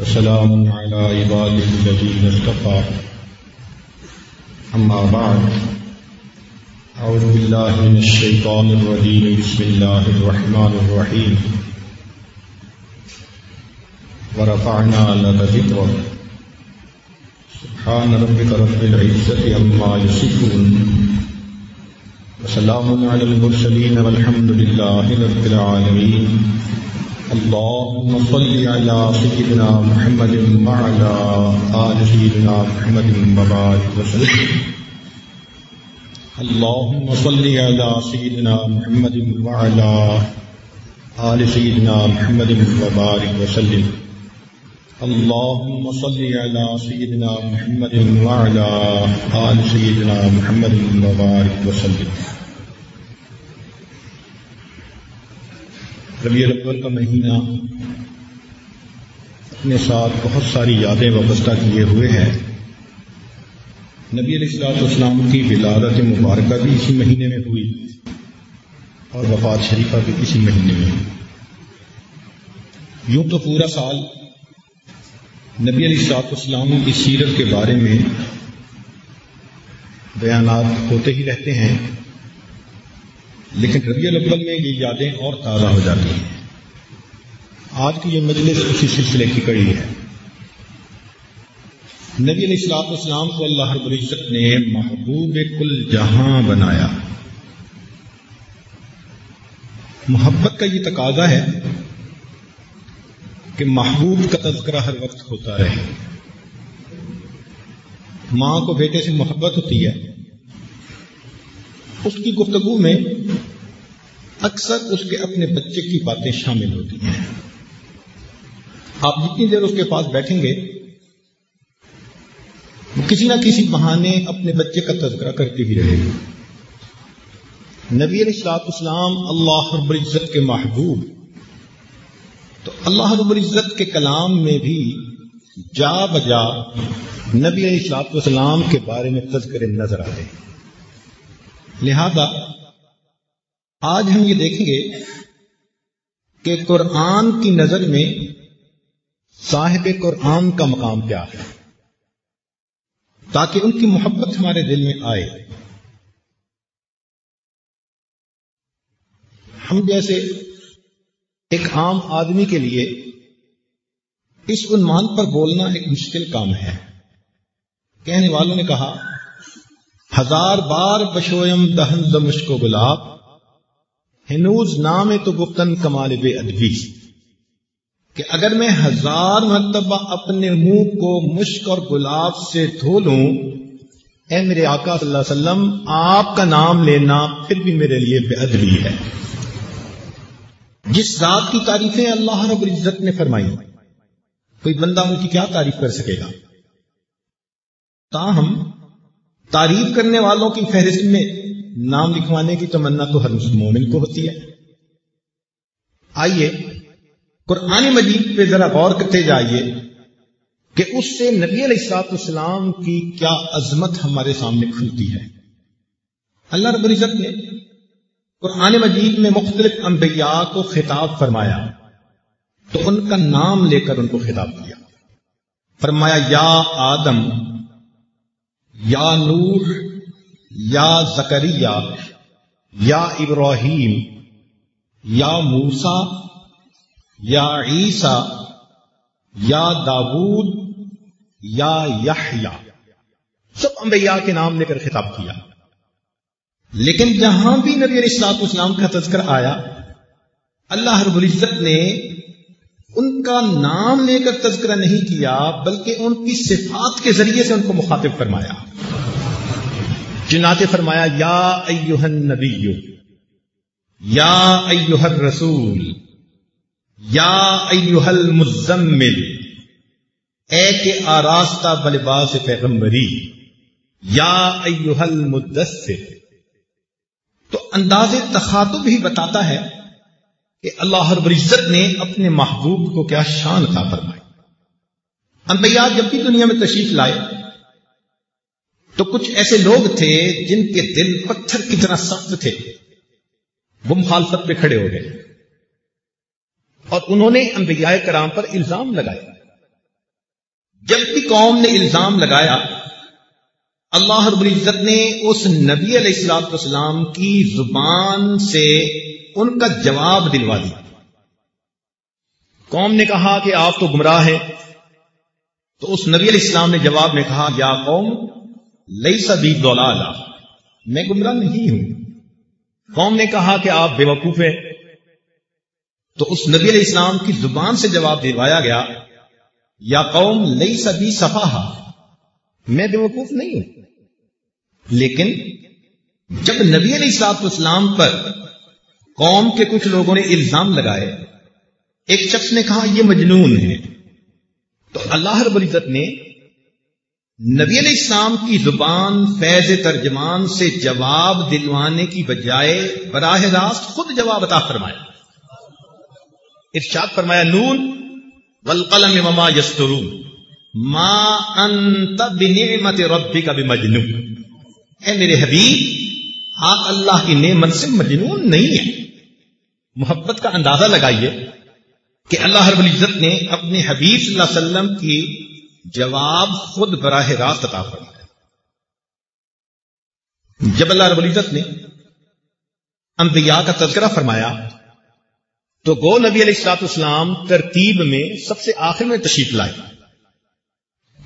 وسلام على عباده الذين اصطفى. أما بعد، أعوذ بالله من الشيطان الرجيم. بسم الله الرحمن الرحيم. ورفعنا لك ذكرك. سبحان ربك رب العزة عما يصفون. وسلام على المرسلين والحمد لله رب العالمين. اللهم صل على سيدنا محمد وعلى آل سيدنا محمد وبارك وسلم. اللهم صل على سيدنا محمد وعلى آل سيدنا محمد وبارك وسلم. اللهم صل على سيدنا محمد وعلى آل سيدنا محمد وبارك وسلم. ربیع الاول کا مہینہ، اپنے ساتھ بہت ساری یادیں وابستہ کیے ہوئے ہیں۔ نبی علیہ السلاط اسلام کی ولادت مبارکہ بھی اسی مہینے میں ہوئی اور وفات شریفہ بھی اسی مہینے میں ہوئی۔ یوں تو پورا سال نبی علیہ السلاط اسلام کی سیرت کے بارے میں بیانات ہوتے ہی رہتے ہیں۔ لیکن ربیع الاول میں یہ یادیں اور تازہ ہو جاتی ہیں۔ آج کی یہ مجلس اسی سلسلے کی کڑی ہے۔ نبی علیہ السلاط اسلام کو اللہ رب العزت نے محبوب کل جہاں بنایا۔ محبت کا یہ تقاضا ہے کہ محبوب کا تذکرہ ہر وقت ہوتا رہے۔ ماں کو بیٹے سے محبت ہوتی ہے۔ اس کی گفتگو میں اکثر اس کے اپنے بچے کی باتیں شامل ہوتی ہیں۔ آپ جتنی دیر اس کے پاس بیٹھیں گے، وہ کسی نہ کسی بہانے اپنے بچے کا تذکرہ کرتے ہی رہے گی۔ نبی علیہ السلاط اسلام اللہ رب العزت کے محبوب۔ تو اللہ رب العزت کے کلام میں بھی جا بجا نبی علیہ السلاط اسلام کے بارے میں تذکرے نظر آتے ہیں۔ لہذا آج ہم یہ دیکھیں گے کہ قرآن کی نظر میں صاحب قرآن کا مقام کیا ہے۔ تاکہ ان کی محبت ہمارے دل میں آئے۔ ہم جیسے ایک عام آدمی کے لیے اس عنوان پر بولنا ایک مشکل کام ہے۔ کہنے والوں نے کہا ہزار بار بشویم دہن دمشق و گلاب ہنوز نام تو گفتن کمال بے ادبی۔ کہ اگر میں ہزار مرتبہ اپنے منہ کو مشک اور گلاب سے دھو لوں، اے میرے آقا صلی اللہ علیہ وسلم، آپ کا نام لینا پھر بھی میرے لیے بے ادبی ہے۔ جس ذات کی تعریفیں اللہ رب العزت نے فرمائی، کوئی بندہ ان کی کیا تعریف کر سکے گا؟ تاہم تعریف کرنے والوں کی فہرست میں نام لکھوانے کی تمنا تو ہر مومن کو ہوتی ہے۔ آئیے، قرآن مجید پہ ذرا غور کرتے جائیے کہ اس سے نبی علیہ السلاط اسلام کی کیا عظمت ہمارے سامنے کھلتی ہے۔ اللہ رب العزت نے قرآن مجید میں مختلف انبیاء کو خطاب فرمایا، تو ان کا نام لے کر ان کو خطاب کیا۔ فرمایا، یا آدم یا نور یا زکریہ یا ابراہیم، یا موسا یا عیسیٰ، یا داود، یا یحیا سب انبیاء کے نام لے کر خطاب کیا۔ لیکن جہاں بھی نبی علیہ السلاط اسلام کا تذکر آیا، اللہ رب العزت نے ان کا نام لے کر تذکرہ نہیں کیا، بلکہ ان کی صفات کے ذریعے سے ان کو مخاطب فرمایا۔ چنانچہ فرمایا، یا ایوہ النبی، یا ایوہ الرسول، یا ایوہ المزمل، اے کے آراستہ بلباس پیغمبری، یا ایوہ المدثر۔ تو انداز تخاطب ہی بتاتا ہے کہ اللہ رب العزت نے اپنے محبوب کو کیا شان عطا فرمائی۔ انبیاء جب بھی دنیا میں تشریف لائے، تو کچھ ایسے لوگ تھے جن کے دل پتھر کی طرح سخت تھے۔ وہ مخالفت پہ کھڑے ہو گئے۔ اور انہوں نے انبیاء کرام پر الزام لگایا۔ جب بھی قوم نے الزام لگایا، اللہ رب العزت نے اس نبی علیہ السلاط والسلام کی زبان سے ان کا جواب دلوا دیا قوم نے کہا کہ آپ تو گمراہ ہیں۔ تو اس نبی علیہ السلام نے جواب میں کہا، یا قوم لئی سبھی دولا میں گمراہ نہیں ہوں۔ قوم نے کہا کہ آپ بے وقوف ہیں۔ تو اس نبی علیہ السلام کی زبان سے جواب دلوایا گیا، یا قوم لئی سبھی صفا میں بے وقوف نہیں ہوں۔ لیکن جب نبی علیہ السلاط اسلام پر قوم کے کچھ لوگوں نے الزام لگائے۔ ایک شخص نے کہا، یہ مجنون ہے۔ تو اللہ رب العزت نے نبی علیہ السلام کی زبان فیض ترجمان سے جواب دلوانے کی بجائے براہ راست خود جواب عطا فرمایا۔ ارشاد فرمایا، نون، والقلم وما یسترون۔ ما انت بنعمت ربک بمجنون۔ اے میرے حبیب، آپ اللہ کی نعمت سے مجنون نہیں ہیں۔ محبت کا اندازہ لگائیے کہ اللہ رب العزت نے اپنے حبیب صلی اللہ علیہ وسلم کی جواب خود براہ راست عطا فرمایا۔ جب اللہ رب العزت نے انبیاء کا تذکرہ فرمایا، تو گو نبی علیہ السلاط اسلام ترتیب میں سب سے آخر میں تشریف لائے۔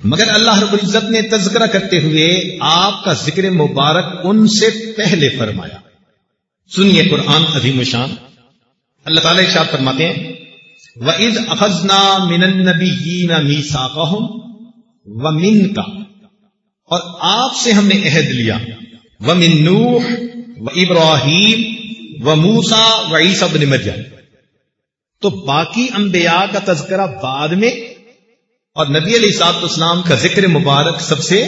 مگر اللہ رب العزت نے تذکرہ کرتے ہوئے آپ کا ذکر مبارک ان سے پہلے فرمایا۔ سنیے قرآن عظیم شان۔ اللہ تعالی ارشاد فرماتے ہیں، وَإِذْ أَخَذْنَا مِنَ النَّبِيِّينَ مِيثَاقَهُمْ وَمِنْكَ، اور آپ سے ہم نے عہد لیا، وَمِن نُوحٍ وَإِبْرَاهِيمَ وَمُوسَى وَعِيسَى ابْنِ مَرْيَمَ۔ تو باقی انبیاء کا تذکرہ بعد میں، اور نبی علیہ صاحب اسلام کا ذکر مبارک سب سے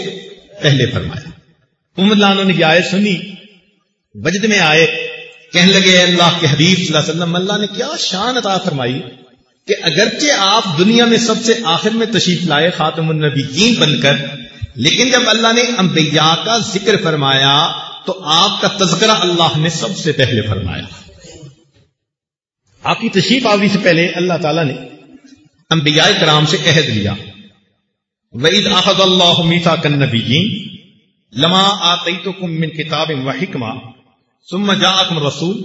پہلے فرمایا۔ عمر لانوں نے یہ آئے سنی، وجد میں آئے کہنے لگے اللہ کے حبیب صلی اللہ علیہ وسلم، اللہ نے کیا شان عطا فرمائی کہ اگرچہ آپ دنیا میں سب سے آخر میں تشریف لائے خاتم النبیین بن کر، لیکن جب اللہ نے انبیاء کا ذکر فرمایا تو آپ کا تذکرہ اللہ نے سب سے پہلے فرمایا۔ آپ کی تشریف آوری سے پہلے اللہ تعالیٰ نے انبیاء کرام سے عہد لیا۔ وعید احد اللہ میتا کن نبی لما آتیتکم من کتاب و حکمہ ثم جاءکم رسول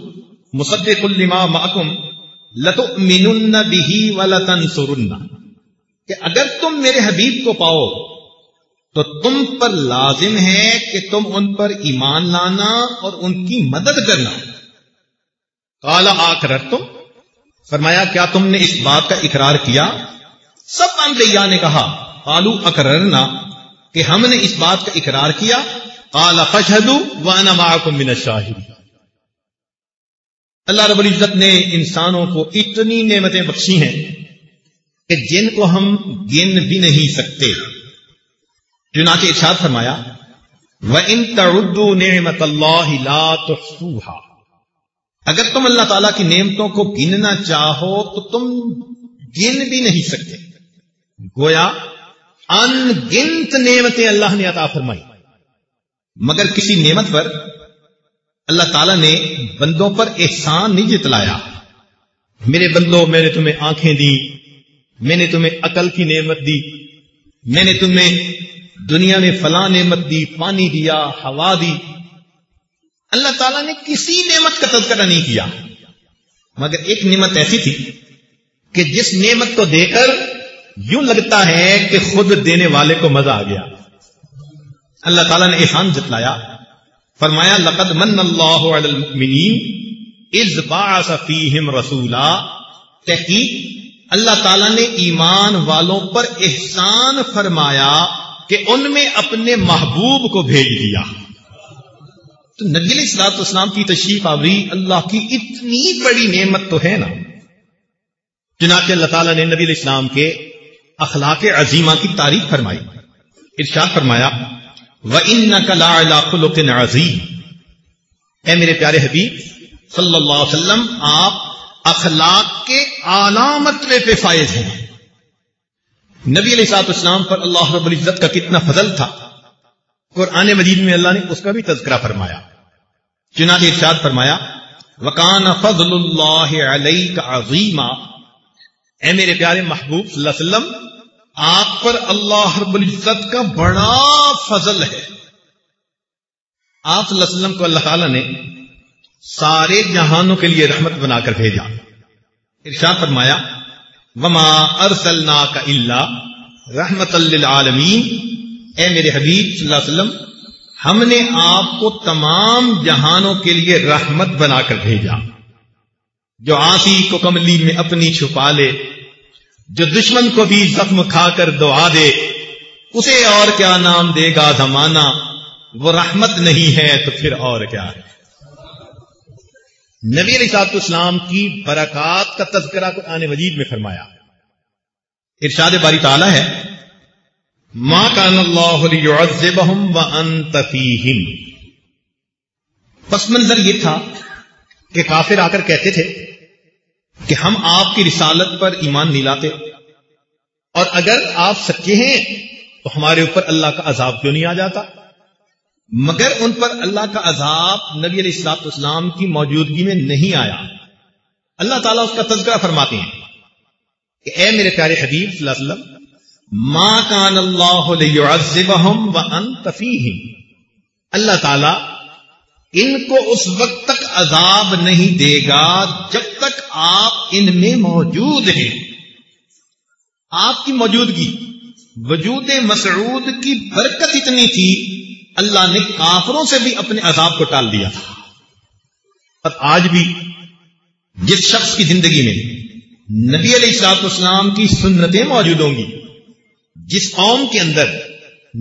مصدق لما معکم لتؤمنن به ولتنصرن. کہ اگر تم میرے حبیب کو پاؤ تو تم پر لازم ہے کہ تم ان پر ایمان لانا اور ان کی مدد کرنا۔ کالا آ کر تم فرمایا، کیا تم نے اس بات کا اقرار کیا؟ سب انبیاء نے کہا کالو اکررنا کہ ہم نے اس بات کا اقرار کیا؟ کالا فشہد وانا معکم من الشاہدین۔ اللہ رب العزت نے انسانوں کو اتنی نعمتیں بخشی ہیں کہ جن کو ہم گن بھی نہیں سکتے۔ چنانچہ ارشاد فرمایا، وَإِن تَعُدُّوا نِعْمَةَ اللَّهِ لَا تُحْصُوهَا۔ اگر تم اللہ تعالیٰ کی نعمتوں کو گننا چاہو تو تم گن بھی نہیں سکتے۔ گویا ان گنت نعمتیں اللہ نے عطا فرمائی۔ مگر کسی نعمت پر اللہ تعالیٰ نے بندوں پر احسان نہیں جتلایا۔ میرے بندوں میں نے تمہیں آنکھیں دی میں نے تمہیں عقل کی نعمت دی، میں نے تمہیں دنیا میں فلاں نعمت دی، پانی دیا، ہوا دی۔ اللہ تعالیٰ نے کسی نعمت کا تذکرہ نہیں کیا۔ مگر ایک نعمت ایسی تھی کہ جس نعمت کو دے کر یوں لگتا ہے کہ خود دینے والے کو مزہ آ گیا۔ اللہ تعالیٰ نے احسان جتلایا۔ فرمایا، لقد من اللہ علی المؤمنین اذ بعث فیہم رسولا. تحقیق، اللہ تعالیٰ نے ایمان والوں پر احسان فرمایا کہ ان میں اپنے محبوب کو بھیج دیا۔ تو نبی علیہ السلاط اسلام کی تشریف آوری، اللہ کی اتنی بڑی نعمت تو ہے نا۔ چنانچہ اللہ تعالیٰ نے نبی علیہ السلام کے اخلاق عظیمہ کی تعریف فرمائی۔ ارشاد فرمایا خُلُقٍ عَظِيمٍ۔ اے میرے پیارے حبیب، صلی اللہ علیہ وسلم، آپ اخلاق کے علامت پہ فائز ہیں۔ نبی علیہ صاحب اسلام پر اللہ رب العزت کا کتنا فضل تھا۔ قرآن مجید میں اللہ نے اس کا بھی تذکرہ فرمایا۔ چنانچہ ارشاد فرمایا وکان فضل اللہ علیہ کا عظیم اے میرے پیارے محبوب صلی اللہ علیہ وسلم آپ پر اللہ رب العزت کا بڑا فضل ہے۔ آپ صلی اللہ علیہ وسلم کو اللہ تعالی نے سارے جہانوں کے لیے رحمت بنا کر بھیجا۔ ارشاد فرمایا، وما ارسلنا کا اللہ رحمت للعالمین اے میرے حبیب صلی اللہ علیہ وسلم، ہم نے آپ کو تمام جہانوں کے لیے رحمت بنا کر بھیجا۔ جو آسی کو کملی میں اپنی چھپا لے جو دشمن کو بھی زخم کھا کر دعا دے، اسے اور کیا نام دے گا زمانہ؟ وہ رحمت نہیں ہے تو پھر اور کیا؟ ہے نبی علیہ صاحب اسلام کی برکات کا تذکرہ قرآن مجید میں فرمایا۔ ارشاد باری تعالی ہے ماں کان اللہ وانت فیہم. پس منظر یہ تھا کہ کافر آ کر کہتے تھے کہ ہم آپ کی رسالت پر ایمان نہیں لاتے۔ اور اگر آپ سچے ہیں، تو ہمارے اوپر اللہ کا عذاب کیوں نہیں آ جاتا؟ مگر ان پر اللہ کا عذاب نبی علیہ السلاط اسلام کی موجودگی میں نہیں آیا۔ اللہ تعالیٰ اس کا تذکرہ فرماتے ہیں کہ اے میرے پیارے حبیب صلی اللہ علیہ وسلم، ما کان اللہ اللہ تعالی ان کو اس وقت تک عذاب نہیں دے گا جب آپ ان میں موجود ہیں۔ آپ کی موجودگی، وجود مسعود کی برکت اتنی تھی، اللہ نے کافروں سے بھی اپنے عذاب کو ٹال دیا تھا۔ اور آج بھی جس شخص کی زندگی میں نبی علیہ السلاط اسلام کی سنتیں موجود ہوں گی، جس قوم کے اندر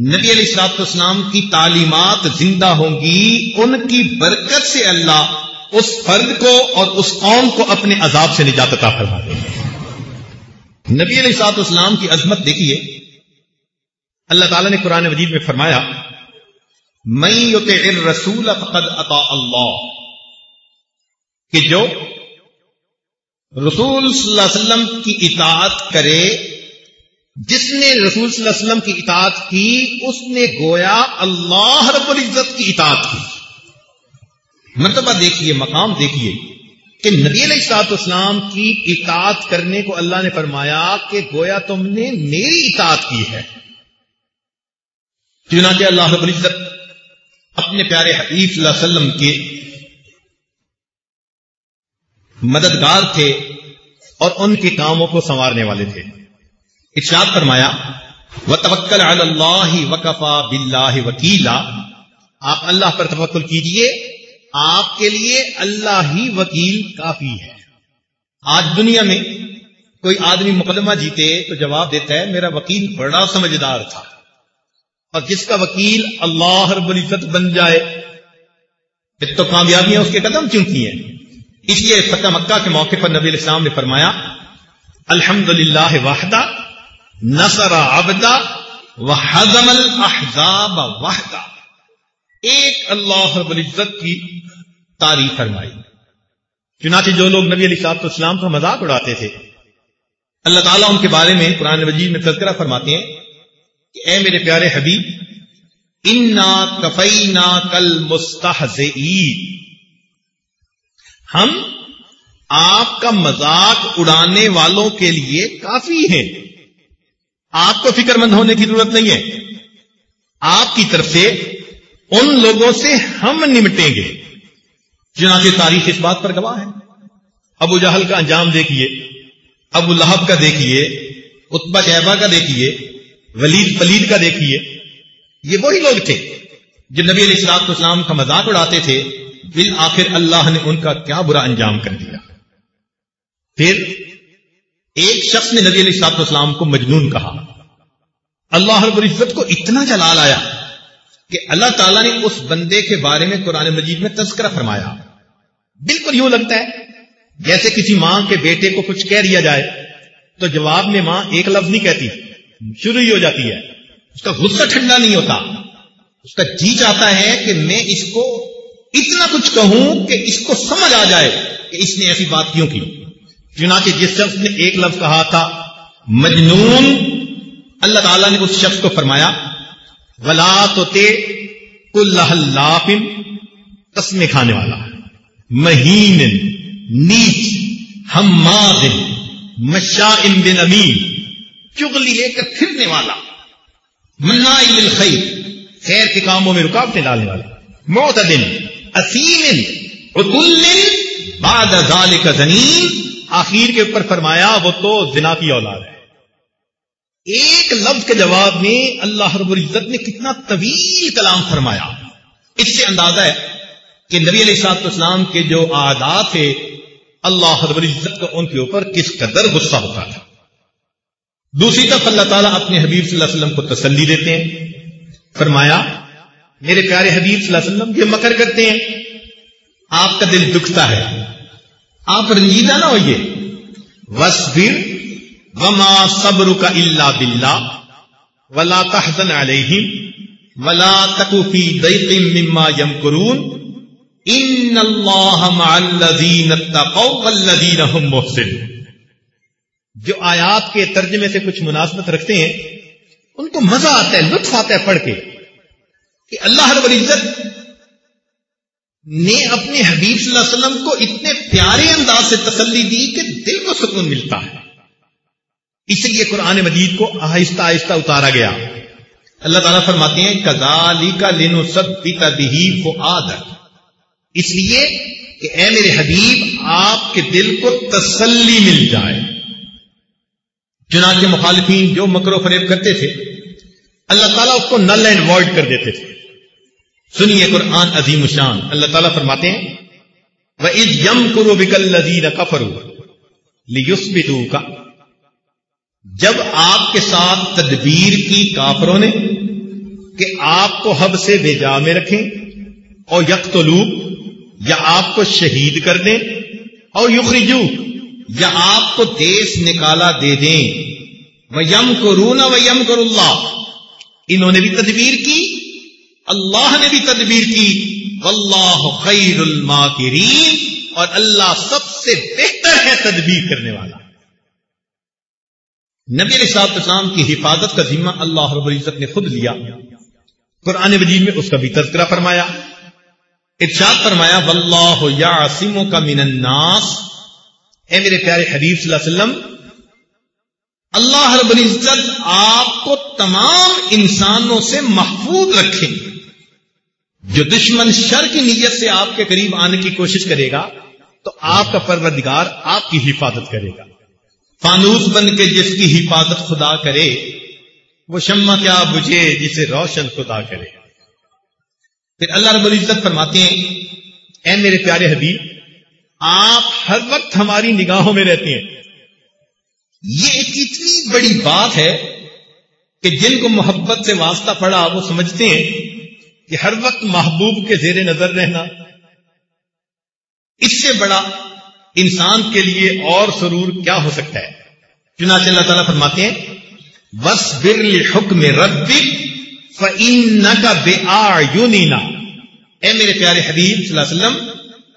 نبی علیہ السلاط اسلام کی تعلیمات زندہ ہوں گی، ان کی برکت سے اللہ اس فرد کو اور اس قوم کو اپنے عذاب سے نجات عطا فرما دے۔ نبی علیہ السلاط اسلام کی عظمت دیکھیے۔ اللہ تعالیٰ نے قرآن وجید میں فرمایا میں رسول فقد عطا اللہ کہ جو رسول صلی اللہ علیہ وسلم کی اطاعت کرے، جس نے رسول صلی اللہ علیہ وسلم کی اطاعت کی، اس نے گویا اللہ رب العزت کی اطاعت کی۔ مرتبہ دیکھیے، مقام دیکھیے کہ نبی علیہ السلاط اسلام کی اطاعت کرنے کو اللہ نے فرمایا کہ گویا تم نے میری اطاعت کی ہے۔ چنانچہ اللہ رب العزت اپنے پیارے حبیب صلی اللہ علیہ وسلم کے مددگار تھے اور ان کے کاموں کو سنوارنے والے تھے۔ ارشاد فرمایا و توکل اللہ وکفا بلّہ وکیلا آپ اللہ پر توکل کیجیے آپ کے لیے اللہ ہی وکیل کافی ہے۔ آج دنیا میں کوئی آدمی مقدمہ جیتے تو جواب دیتا ہے، میرا وکیل بڑا سمجھدار تھا۔ اور جس کا وکیل اللہ رب العزت بن جائے، پھر تو کامیابیاں اس کے قدم چنتی ہیں؟ اس لیے فتح مکہ کے موقع پر نبی السلام نے فرمایا الحمد للہ واحدہ نسر ابدا و حضم واحدہ ایک اللہ رب العزت کی تعریف فرمائی۔ چنانچہ جو لوگ نبی علی صاحب اسلام کا مذاق اڑاتے تھے، اللہ تعالیٰ ان کے بارے میں قرآن وجید میں تذکرہ فرماتے ہیں کہ اے میرے پیارے حبیب، انا کفینا کل مستحز ہم آپ کا مذاق اڑانے والوں کے لیے کافی ہیں۔ آپ کو فکر مند ہونے کی ضرورت نہیں ہے۔ آپ کی طرف سے ان لوگوں سے ہم نمٹیں گے۔ چنانچہ تاریخ اس بات پر گواہ ہے۔ ابو جہل کا انجام دیکھیے، ابو لہب کا دیکھیے، اتبا شہبا کا دیکھیے، ولید پلید کا دیکھیے۔ یہ وہی لوگ تھے جو نبی علیہ السلاط اسلام کا مذاق اڑاتے تھے بل آخر اللہ نے ان کا کیا برا انجام کر دیا۔ پھر ایک شخص نے نبی علیہ السلاط اسلام کو مجنون کہا۔ اللہ رب العزت کو اتنا جلال آیا کہ اللہ تعالیٰ نے اس بندے کے بارے میں قرآن مجید میں تذکرہ فرمایا۔ بالکل یوں لگتا ہے، جیسے کسی ماں کے بیٹے کو کچھ کہہ دیا جائے، تو جواب میں ماں ایک لفظ نہیں کہتی، شروع ہی ہو جاتی ہے۔ اس کا غصہ ٹھنڈا نہیں ہوتا۔ اس کا جی چاہتا ہے کہ میں اس کو اتنا کچھ کہوں کہ اس کو سمجھ آ جائے کہ اس نے ایسی بات کیوں کی۔ چنانچہ جس شخص نے ایک لفظ کہا تھا، مجنون، اللہ تعالیٰ نے اس شخص کو فرمایا، ولا تو تے قسمیں کھانے والا۔ مہین، نیچ ہم بن امین۔ چگلی لے کر پھرنے والا۔ منا خیر خیر کے کاموں میں رکاوٹیں ڈالنے والا۔ معتدن اسیم بعد ذالک زنین۔ آخر کے اوپر فرمایا، وہ تو زنا کی اولاد ہے۔ ایک لفظ کے جواب میں اللہ رب العزت نے کتنا طویل کلام فرمایا۔ اس سے اندازہ ہے کہ نبی علیہ صاحب اسلام کے جو عادات تھے، اللہ رب العزت کا ان کے اوپر کس قدر غصہ ہوتا تھا۔ دوسری طرف اللہ تعالیٰ اپنے حبیب صلی اللہ علیہ وسلم کو تسلی دیتے ہیں۔ فرمایا، میرے پیارے حبیب صلی اللہ علیہ وسلم، یہ مکر کرتے ہیں۔ آپ کا دل دکھتا ہے۔ آپ رنجیدہ نہ ہوئیے۔ وسبر وما صبر کا اللہ بلّہ ولا تحزن علیہم ولا تکفی ضیق مما یمکرون ان اللہ مع الذین اتقوا والذین هم محسنون۔ جو آیات کے ترجمے سے کچھ مناسبت رکھتے ہیں، ان کو مزہ آتا ہے، لطف آتا ہے پڑھ کے کہ اللہ رب العزت نے اپنے حبیب صلی اللہ علیہ وسلم کو اتنے پیارے انداز سے تسلی دی کہ دل کو سکون ملتا ہے۔ اس لیے قرآن مجید کو آہستہ آہستہ اتارا گیا۔ اللہ تعالیٰ فرماتے ہیں کزالی کا لینو سب اس لیے کہ اے میرے حبیب، آپ کے دل کو تسلی مل جائے۔ چنانچہ مخالفین جو مکر و فریب کرتے تھے، اللہ تعالیٰ اس کو نل اینڈ وائڈ کر دیتے تھے۔ سنیے قرآن عظیم شان اللہ تعالیٰ فرماتے ہیں وہ اس یم کرو بکل لذیذ کا جب آپ کے ساتھ تدبیر کی کافروں نے کہ آپ کو حب سے بےجا میں رکھیں اور یک یا آپ کو شہید کر دیں اور یخرجو، یا آپ کو دیش نکالا دے دیں۔ وہ یم کو رونا و یم کر اللہ انہوں نے بھی تدبیر کی، اللہ نے بھی تدبیر کی۔ واللہ خیر الماکرین اور اللہ سب سے بہتر ہے تدبیر کرنے والا۔ نبی علیہ صاحب اسلام کی حفاظت کا ذمہ اللہ رب العزت نے خود لیا۔ قرآن مجید میں اس کا بھی تذکرہ فرمایا۔ ارشاد فرمایا، واللہ یعصمو کا من الناس. اے میرے پیارے حبیب صلی اللہ علیہ وسلم، اللہ رب العزت آپ کو تمام انسانوں سے محفوظ رکھیں گے جو دشمن شر کی نیت سے آپ کے قریب آنے کی کوشش کرے گا، تو آپ کا پروردگار آپ کی حفاظت کرے گا۔ فانوس بن کے جس کی حفاظت خدا کرے، وہ شمع کیا بجھے جسے روشن خدا کرے۔ پھر اللہ رب العزت فرماتے ہیں، اے میرے پیارے حبیب، آپ ہر وقت ہماری نگاہوں میں رہتے ہیں۔ یہ ایک اتنی بڑی بات ہے کہ جن کو محبت سے واسطہ پڑا وہ سمجھتے ہیں کہ ہر وقت محبوب کے زیر نظر رہنا، اس سے بڑا انسان کے لیے اور سرور کیا ہو سکتا ہے؟ چنانچہ اللہ تعالیٰ فرماتے ہیں بس بر حکم رب فن کا بے آنا اے میرے پیارے حبیب صلی اللہ علیہ وسلم،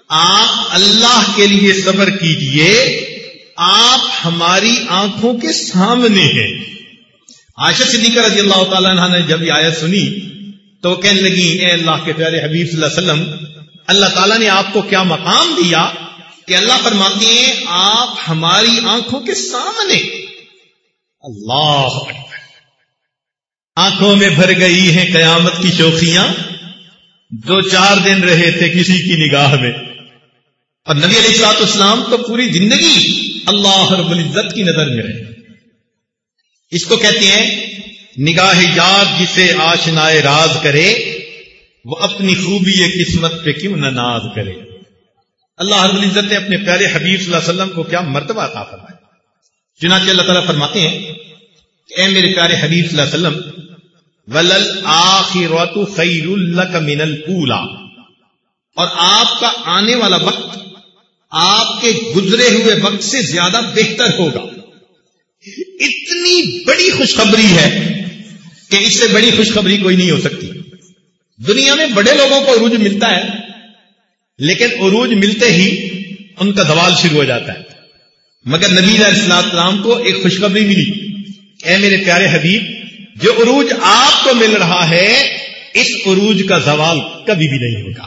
آپ اللہ کے لیے صبر کیجیے، آپ ہماری آنکھوں کے سامنے ہیں۔ عائشہ صدیقہ رضی اللہ تعالیٰ نے جب یہ آیت سنی، تو کہنے لگی، اے اللہ کے پیارے حبیب صلی اللہ علیہ وسلم، اللہ تعالیٰ نے آپ کو کیا مقام دیا کہ اللہ فرماتے ہیں، آپ ہماری آنکھوں کے سامنے۔ اللہ آنکھوں میں بھر گئی ہیں قیامت کی شوخیاں دو چار دن رہے تھے کسی کی نگاہ میں۔ اور نبی علیہ السلاط اسلام تو پوری زندگی اللہ رب العزت کی نظر میں رہے۔ اس کو کہتے ہیں نگاہ یاد جسے آشنائے راز کرے، وہ اپنی خوبی قسمت پہ کیوں نہ ناز کرے۔ اللہ رب العزت نے اپنے پیارے حبیب صلی اللہ علیہ وسلم کو کیا مرتبہ عطا فرمایا۔ چنانچہ اللہ تعالیٰ فرماتے ہیں کہ اے میرے پیارے حبیب صلی اللہ علیہ وسلم ولل آخرات خیر الک من الاولا اور آپ کا آنے والا وقت آپ کے گزرے ہوئے وقت سے زیادہ بہتر ہوگا۔ اتنی بڑی خوشخبری ہے کہ اس سے بڑی خوشخبری کوئی نہیں ہو سکتی۔ دنیا میں بڑے لوگوں کو عروج ملتا ہے، لیکن عروج ملتے ہی ان کا دوال شروع ہو جاتا ہے۔ مگر نبی علیہ السلام کو ایک خوشخبری ملی۔ اے میرے پیارے حبیب جو عروج آپ کو مل رہا ہے، اس عروج کا زوال کبھی بھی نہیں ہوگا۔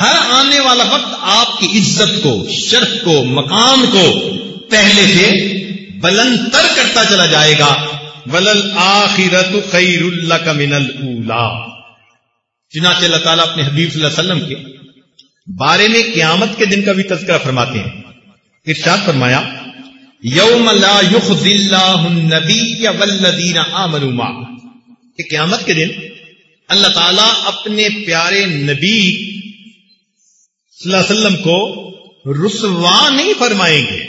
ہر آنے والا وقت آپ کی عزت کو، شرف کو، مقام کو پہلے سے بلند تر کرتا چلا جائے گا۔ ولل آخرت خیر اللہ کا من اللہ چنانچہ اللہ تعالیٰ اپنے حبیب صلی اللہ علیہ وسلم کے بارے میں قیامت کے دن کا بھی تذکرہ فرماتے ہیں۔ ارشاد فرمایا یوم لا یخزی اللہ النبی والذین آمنوا کہ قیامت کے دن اللہ تعالیٰ اپنے پیارے نبی صلی اللہ علیہ وسلم کو رسوا نہیں فرمائیں گے۔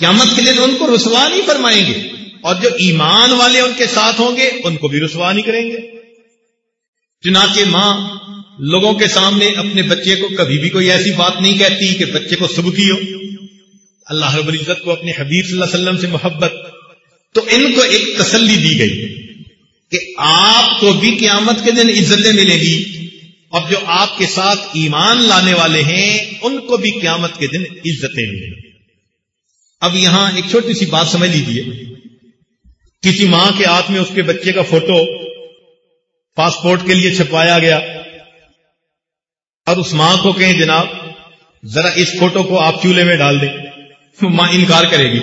قیامت کے دن ان کو رسوا نہیں فرمائیں گے۔ اور جو ایمان والے ان کے ساتھ ہوں گے، ان کو بھی رسوا نہیں کریں گے۔ چنانچہ ماں لوگوں کے سامنے اپنے بچے کو کبھی بھی کوئی ایسی بات نہیں کہتی کہ بچے کو سبکی ہو۔ اللہ رب العزت کو اپنے حبیب صلی اللہ علیہ وسلم سے محبت، تو ان کو ایک تسلی دی گئی کہ آپ کو بھی قیامت کے دن عزتیں ملے گی۔ اور جو آپ کے ساتھ ایمان لانے والے ہیں، ان کو بھی قیامت کے دن عزتیں ملیں گی۔ اب یہاں ایک چھوٹی سی بات سمجھ لیجیے کسی ماں کے ہاتھ میں اس کے بچے کا فوٹو پاسپورٹ کے لیے چھپوایا گیا۔ اور اس ماں کو کہیں جناب، ذرا اس فوٹو کو آپ چولہے میں ڈال دیں۔ ماں انکار کرے گی۔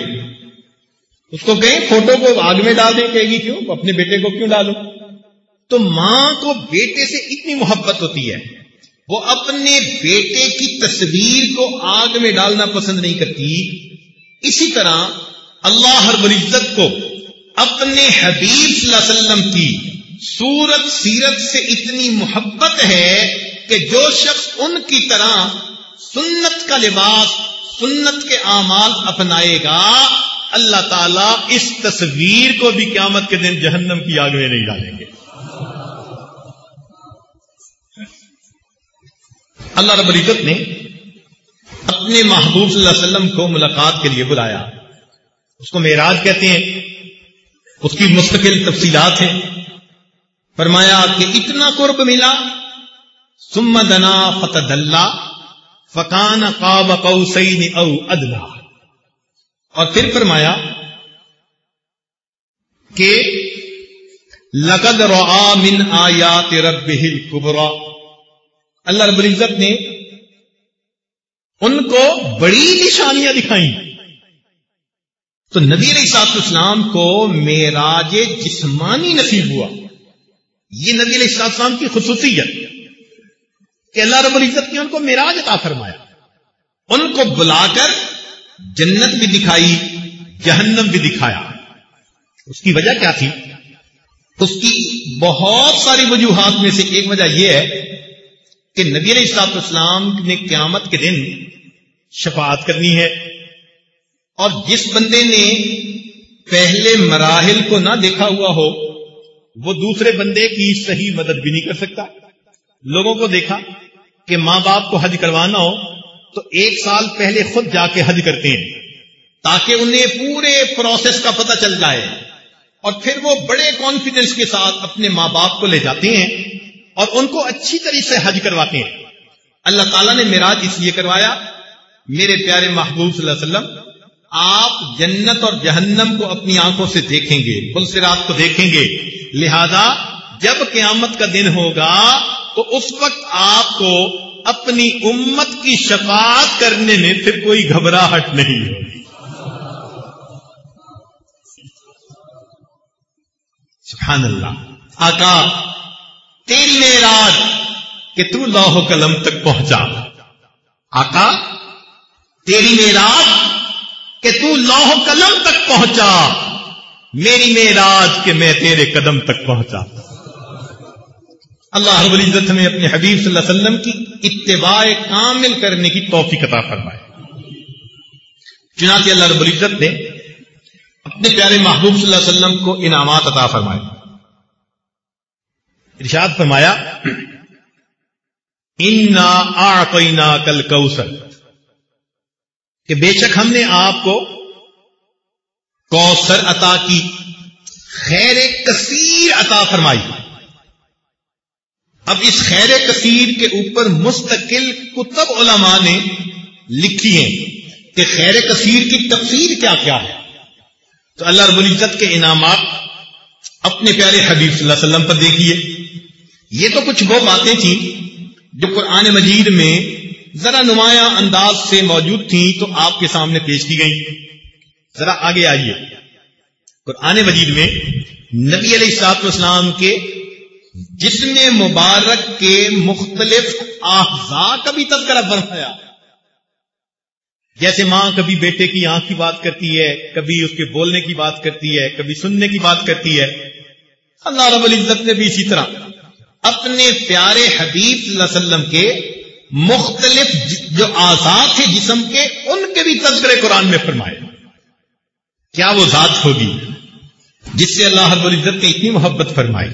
اس کو کہیں فوٹو کو آگ میں ڈال دیں، کہے گی، کیوں؟ اپنے بیٹے کو کیوں ڈالوں تو ماں کو بیٹے سے اتنی محبت ہوتی ہے، وہ اپنے بیٹے کی تصویر کو آگ میں ڈالنا پسند نہیں کرتی۔ اسی طرح اللہ ہر العزت کو اپنے حبیب صلی اللہ علیہ وسلم کی سورت سیرت سے اتنی محبت ہے کہ جو شخص ان کی طرح سنت کا لباس سنت کے اعمال اپنائے گا، اللہ تعالیٰ اس تصویر کو بھی قیامت کے دن جہنم کی آگ میں نہیں ڈالیں گے۔ اللہ رب العزت نے اپنے محبوب صلی اللہ علیہ وسلم کو ملاقات کے لیے بلایا۔ اس کو معراج کہتے ہیں۔ اس کی مستقل تفصیلات ہیں۔ فرمایا کہ اتنا قرب ملا سم دنا فتح اللہ فکان قاب قوسین او ادلا اور پھر فرمایا کہ لقد رعا من آیات رب کبرا اللہ رب العزت نے ان کو بڑی نشانیاں دکھائیں۔ تو نبی علیہ صاحب اسلام کو میراج جسمانی نصیب ہوا۔ یہ نبی علیہ السلام کی خصوصیت۔ کہ اللہ رب العزت نے ان کو میراج عطا فرمایا۔ ان کو بلا کر جنت بھی دکھائی، جہنم بھی دکھایا۔ اس کی وجہ کیا تھی؟ اس کی بہت ساری وجوہات میں سے ایک وجہ یہ ہے کہ نبی علیہ السلاط اسلام نے قیامت کے دن شفاعت کرنی ہے۔ اور جس بندے نے پہلے مراحل کو نہ دیکھا ہوا ہو، وہ دوسرے بندے کی صحیح مدد بھی نہیں کر سکتا۔ لوگوں کو دیکھا۔ کہ ماں باپ کو حج کروانا ہو تو ایک سال پہلے خود جا کے حج کرتے ہیں تاکہ انہیں پورے پروسیس کا پتہ چل جائے اور پھر وہ بڑے کانفیڈنس کے ساتھ اپنے ماں باپ کو لے جاتے ہیں اور ان کو اچھی طریقے سے حج کرواتے ہیں۔ اللہ تعالیٰ نے میراج اس لیے کروایا، میرے پیارے محبوب صلی اللہ علیہ وسلم، آپ جنت اور جہنم کو اپنی آنکھوں سے دیکھیں گے پل سے رات کو دیکھیں گے۔ لہذا جب قیامت کا دن ہوگا تو اس وقت آپ کو اپنی امت کی شفاعت کرنے میں پھر کوئی گھبراہٹ نہیں ہوگی۔ سبحان اللہ۔ آقا، تیری میراج کہ تو لاہو قلم تک پہنچا۔ آقا، تیری میراج کہ تو لاہو قلم تک پہنچا۔ میری میراج کہ میں تیرے قدم تک پہنچا۔ اللہ رب العزت ہمیں اپنے حبیب صلی اللہ علیہ وسلم کی اتباع کامل کرنے کی توفیق عطا فرمائے چنانچہ اللہ رب العزت نے اپنے پیارے محبوب صلی اللہ علیہ وسلم کو انعامات عطا فرمائے۔ ارشاد فرمایا، انا آنا کل کہ بے شک ہم نے آپ کو کوسر عطا کی، خیر کثیر عطا فرمائی۔ اب اس خیر کثیر کے اوپر مستقل کتب علماء نے لکھی ہیں کہ خیر کثیر کی تفسیر کیا کیا ہے۔ تو اللہ رب العزت کے انعامات اپنے پیارے حبیب صلی اللہ علیہ وسلم پر دیکھیے۔ یہ تو کچھ وہ باتیں تھیں جو قرآن مجید میں ذرا نمایاں انداز سے موجود تھیں تو آپ کے سامنے پیش کی گئی ذرا آگے آئیے۔ قرآن مجید میں نبی علیہ السلاط اسلام کے جسم مبارک کے مختلف احزا کا بھی تذکرہ فرمایا۔ جیسے ماں کبھی بیٹے کی آنکھ کی بات کرتی ہے، کبھی اس کے بولنے کی بات کرتی ہے، کبھی سننے کی بات کرتی ہے۔ اللہ رب العزت نے بھی اسی طرح اپنے پیارے حبیب صلی اللہ علیہ وسلم کے مختلف جو آزاد تھے جسم کے، ان کے بھی تذکرے قرآن میں فرمائے۔ کیا وہ ذات ہوگی جس سے اللہ رب العزت نے اتنی محبت فرمائی؟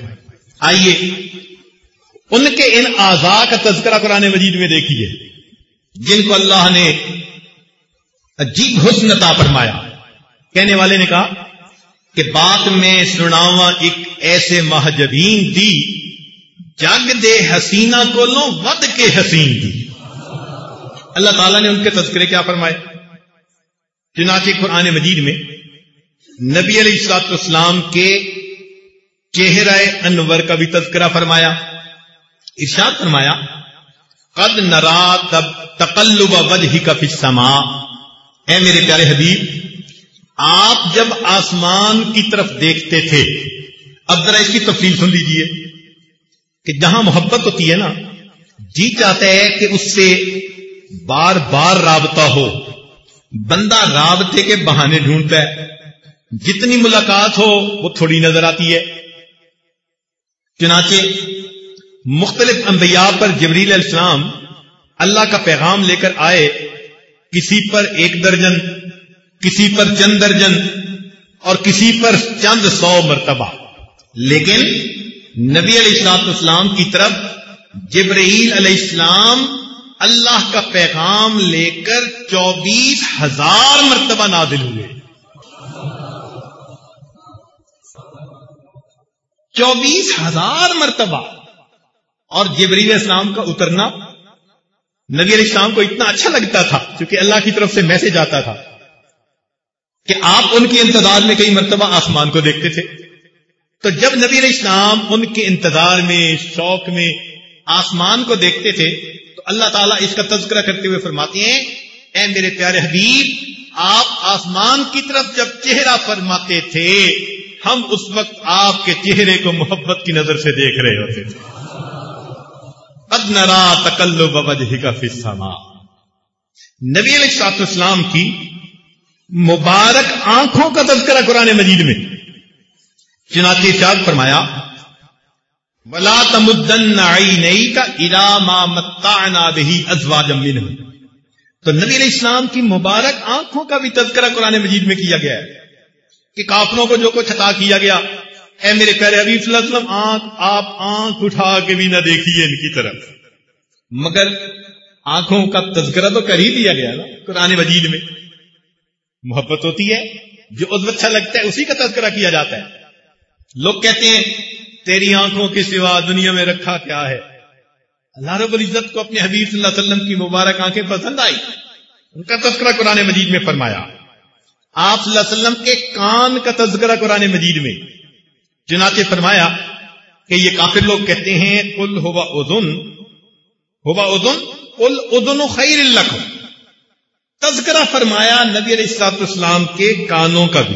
آئیے۔ ان کے ان آزا کا تذکرہ قرآن مجید میں دیکھیے۔ جن کو اللہ نے عجیب حسن عطا فرمایا۔ کہنے والے نے کہا کہ بات میں سناوا ایک ایسے مہجبین دی جگ دے حسینہ کو لو ود کے حسین دی۔ اللہ تعالیٰ نے ان کے تذکرے کیا فرمائے۔ چنانچہ قرآن مجید میں نبی علیہ السلاط اسلام کے چہرہ انور کا بھی تذکرہ فرمایا، ارشاد فرمایا، قد نرا تب تقلب وجہ کا فسما اے میرے پیارے حبیب، آپ جب آسمان کی طرف دیکھتے تھے، اب ذرا اس کی تفصیل سن لیجیے کہ جہاں محبت ہوتی ہے نا جی چاہتا ہے کہ اس سے بار بار رابطہ ہو، بندہ رابطے کے بہانے ڈھونڈتا ہے۔ جتنی ملاقات ہو، وہ تھوڑی نظر آتی ہے۔ چنانچہ مختلف انبیاء پر جبریل علیہ السلام اللہ کا پیغام لے کر آئے، کسی پر ایک درجن، کسی پر چند درجن، اور کسی پر چند سو مرتبہ۔ لیکن نبی علیہ السلاط اسلام کی طرف جبرائیل علیہ السلام اللہ کا پیغام لے کر چوبیس ہزار مرتبہ نادل ہوئے۔ چوبیس ہزار مرتبہ۔ اور جبریل اسلام کا اترنا نبی علیہ السلام کو اتنا اچھا لگتا تھا، کیونکہ اللہ کی طرف سے میسج آتا تھا کہ آپ ان کے انتظار میں کئی مرتبہ آسمان کو دیکھتے تھے۔ تو جب نبی علیہ السلام ان کے انتظار میں، شوق میں آسمان کو دیکھتے تھے، تو اللہ تعالیٰ اس کا تذکرہ کرتے ہوئے فرماتے ہیں، اے میرے پیارے حبیب، آپ آسمان کی طرف جب چہرہ فرماتے تھے ہم اس وقت آپ کے چہرے کو محبت کی نظر سے دیکھ رہے ہوتے تھے۔ قد نرا تکلب کا فسما نبی علیہ السلاط اسلام کی مبارک آنکھوں کا تذکرہ قرآن مجید میں۔ چناتی چاد فرمایا، ولا تمدن نئی کا ارام متعنا به ازواج من تو نبی علیہ السلام کی مبارک آنکھوں کا بھی تذکرہ قرآن مجید میں کیا گیا ہے۔ کہ کافروں کو جو کچھ عطا کیا گیا، اے میرے پیارے حبیب صلی اللہ علیہ وسلم، آنکھ آپ آنکھ اٹھا کے بھی نہ دیکھیے ان کی طرف۔ مگر آنکھوں کا تذکرہ تو کر ہی دیا گیا نا، قرآن مجید میں۔ محبت ہوتی ہے، جو عزو اچھا لگتا ہے، اسی کا تذکرہ کیا جاتا ہے۔ لوگ کہتے ہیں، تیری آنکھوں کے سوا دنیا میں رکھا کیا ہے؟ اللہ رب العزت کو اپنے حبیب صلی اللہ علیہ وسلم کی مبارک آنکھیں پسند آئی ان کا تذکرہ قرآن مجید میں فرمایا۔ آپ صلی اللہ علیہ وسلم کے کان کا تذکرہ قرآن مجید میں۔ چنانچہ فرمایا کہ یہ کافر لوگ کہتے ہیں کل ہوا ادن ہوا ادن کل ادن خیر الخ تذکرہ فرمایا نبی علیہ السلاط اسلام کے کانوں کا بھی۔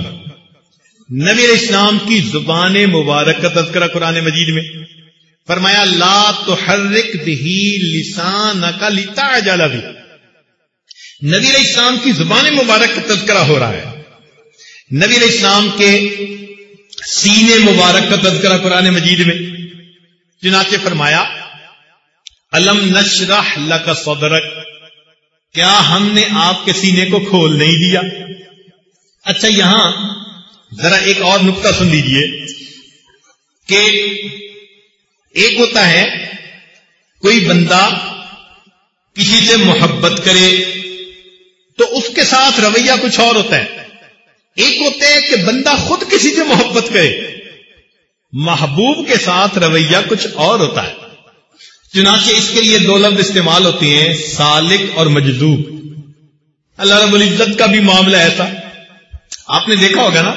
نبی علیہ السلام کی زبان مبارک کا تذکرہ قرآن مجید میں۔ فرمایا، لا تو حرک بھی لسان کا لتا جالا بھی نبی علیہ السلام کی زبان مبارک کا تذکرہ ہو رہا ہے۔ نبی علیہ السلام کے سینے مبارک کا تذکرہ قرآن مجید میں۔ چنانچہ فرمایا علم نشرح لک صدرک کیا ہم نے آپ کے سینے کو کھول نہیں دیا؟ اچھا یہاں ذرا ایک اور نقطہ سن لیجیے کہ ایک ہوتا ہے، کوئی بندہ کسی سے محبت کرے کے ساتھ رویہ کچھ اور ہوتا ہے۔ ایک ہوتا ہے کہ بندہ خود کسی سے محبت کرے۔ محبوب کے ساتھ رویہ کچھ اور ہوتا ہے۔ چنانچہ اس کے لیے دو لفظ استعمال ہوتے ہیں، سالک اور مجذوب۔ اللہ رب العزت کا بھی معاملہ ایسا۔ آپ نے دیکھا ہوگا نا،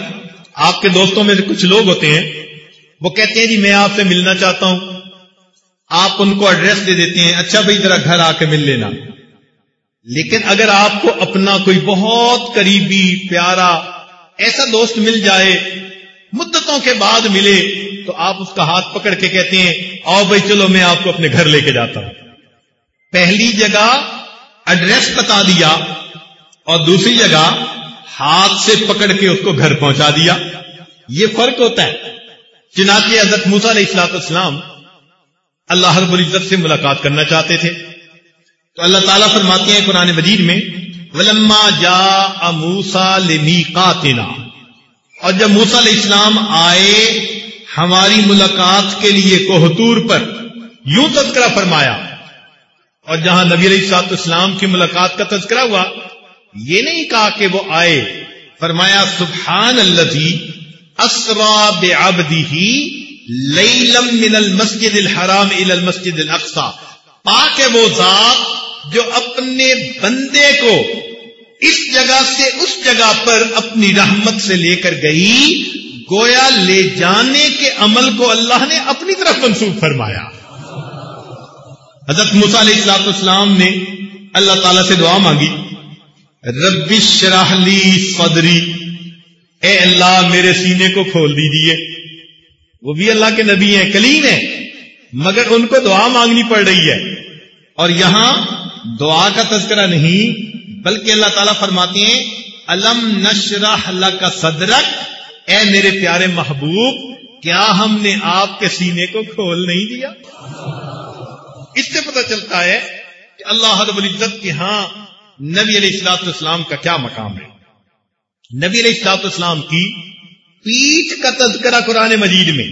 آپ کے دوستوں میں سے کچھ لوگ ہوتے ہیں۔ وہ کہتے ہیں جی میں آپ سے ملنا چاہتا ہوں۔ آپ ان کو ایڈریس دے دیتے ہیں اچھا بھائی، ذرا گھر آ کے مل لینا۔ لیکن اگر آپ کو اپنا کوئی بہت قریبی، پیارا ایسا دوست مل جائے، مدتوں کے بعد ملے، تو آپ اس کا ہاتھ پکڑ کے کہتے ہیں، آؤ بھائی چلو میں آپ کو اپنے گھر لے کے جاتا ہوں۔ پہلی جگہ ایڈریس بتا دیا اور دوسری جگہ ہاتھ سے پکڑ کے اس کو گھر پہنچا دیا۔ یہ فرق ہوتا ہے۔ چنانچہ حضرت موسا علیہ السلاط اسلام اللہ رب العزت سے ملاقات کرنا چاہتے تھے۔ تو اللہ تعالیٰ فرماتے ہیں قرآن مجید میں، ولما جا موسا لمی اور جب موسا علیہ السلام آئے ہماری ملاقات کے لیے کوہتور پر، یوں تذکرہ فرمایا۔ اور جہاں نبی علیہ السلاط اسلام کی ملاقات کا تذکرہ ہوا، یہ نہیں کہا کہ وہ آئے۔ فرمایا سبحان اللہ اسرا بے آبدی ہی لیلم من المسجد الحرام الى المسجد الاقصى پاک وہ ذات جو اپنے بندے کو اس جگہ سے اس جگہ پر اپنی رحمت سے لے کر گئی، گویا لے جانے کے عمل کو اللہ نے اپنی طرف منسوخ فرمایا۔ حضرت علیہ السلاط اسلام نے اللہ تعالی سے دعا مانگی، ربی شراہلی صدری، اے اللہ میرے سینے کو کھول دیجیے وہ بھی اللہ کے نبی ہیں، کلیم ہیں، مگر ان کو دعا مانگنی پڑ رہی ہے۔ اور یہاں دعا کا تذکرہ نہیں، بلکہ اللہ تعالیٰ فرماتے ہیں، الم نشرح اللہ کا صدرک؟ اے میرے پیارے محبوب، کیا ہم نے آپ کے سینے کو کھول نہیں دیا؟ اس سے پتہ چلتا ہے کہ اللہ رب العزت کے ہاں نبی علیہ السلاط اسلام کا کیا مقام ہے۔ نبی علیہ السلاط اسلام کی پیٹ کا تذکرہ قرآن مجید میں،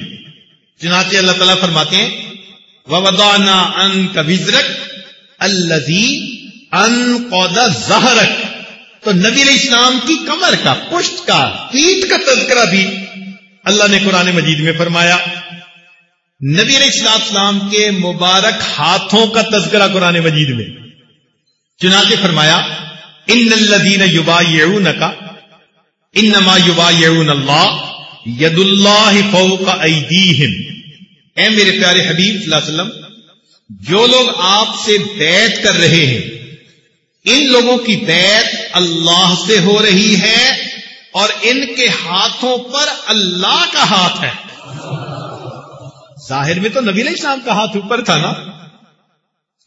چنانچہ اللہ تعالیٰ فرماتے ہیں، وَوَضَعْنَا أَنْكَ بِزْرَكْ الَّذِي أَنْقَدَ زَهْرَكْ تو نبی علیہ السلام کی کمر کا، پشت کا، پیٹ کا تذکرہ بھی اللہ نے قرآن مجید میں فرمایا۔ نبی علیہ السلام اسلام کے مبارک ہاتھوں کا تذکرہ قرآن مجید میں۔ چنانچہ فرمایا، ان الذین یبایعونک، انما یبایعون اللہ ید اللہ فوق ایدیہم۔ اے میرے پیارے حبیب، صلی اللہ علیہ وسلم جو لوگ آپ سے بیعت کر رہے ہیں، ان لوگوں کی بیعت اللہ سے ہو رہی ہے اور ان کے ہاتھوں پر اللہ کا ہاتھ ہے۔ ظاہر میں تو نبی علیہ السلام کا ہاتھ اوپر تھا نا۔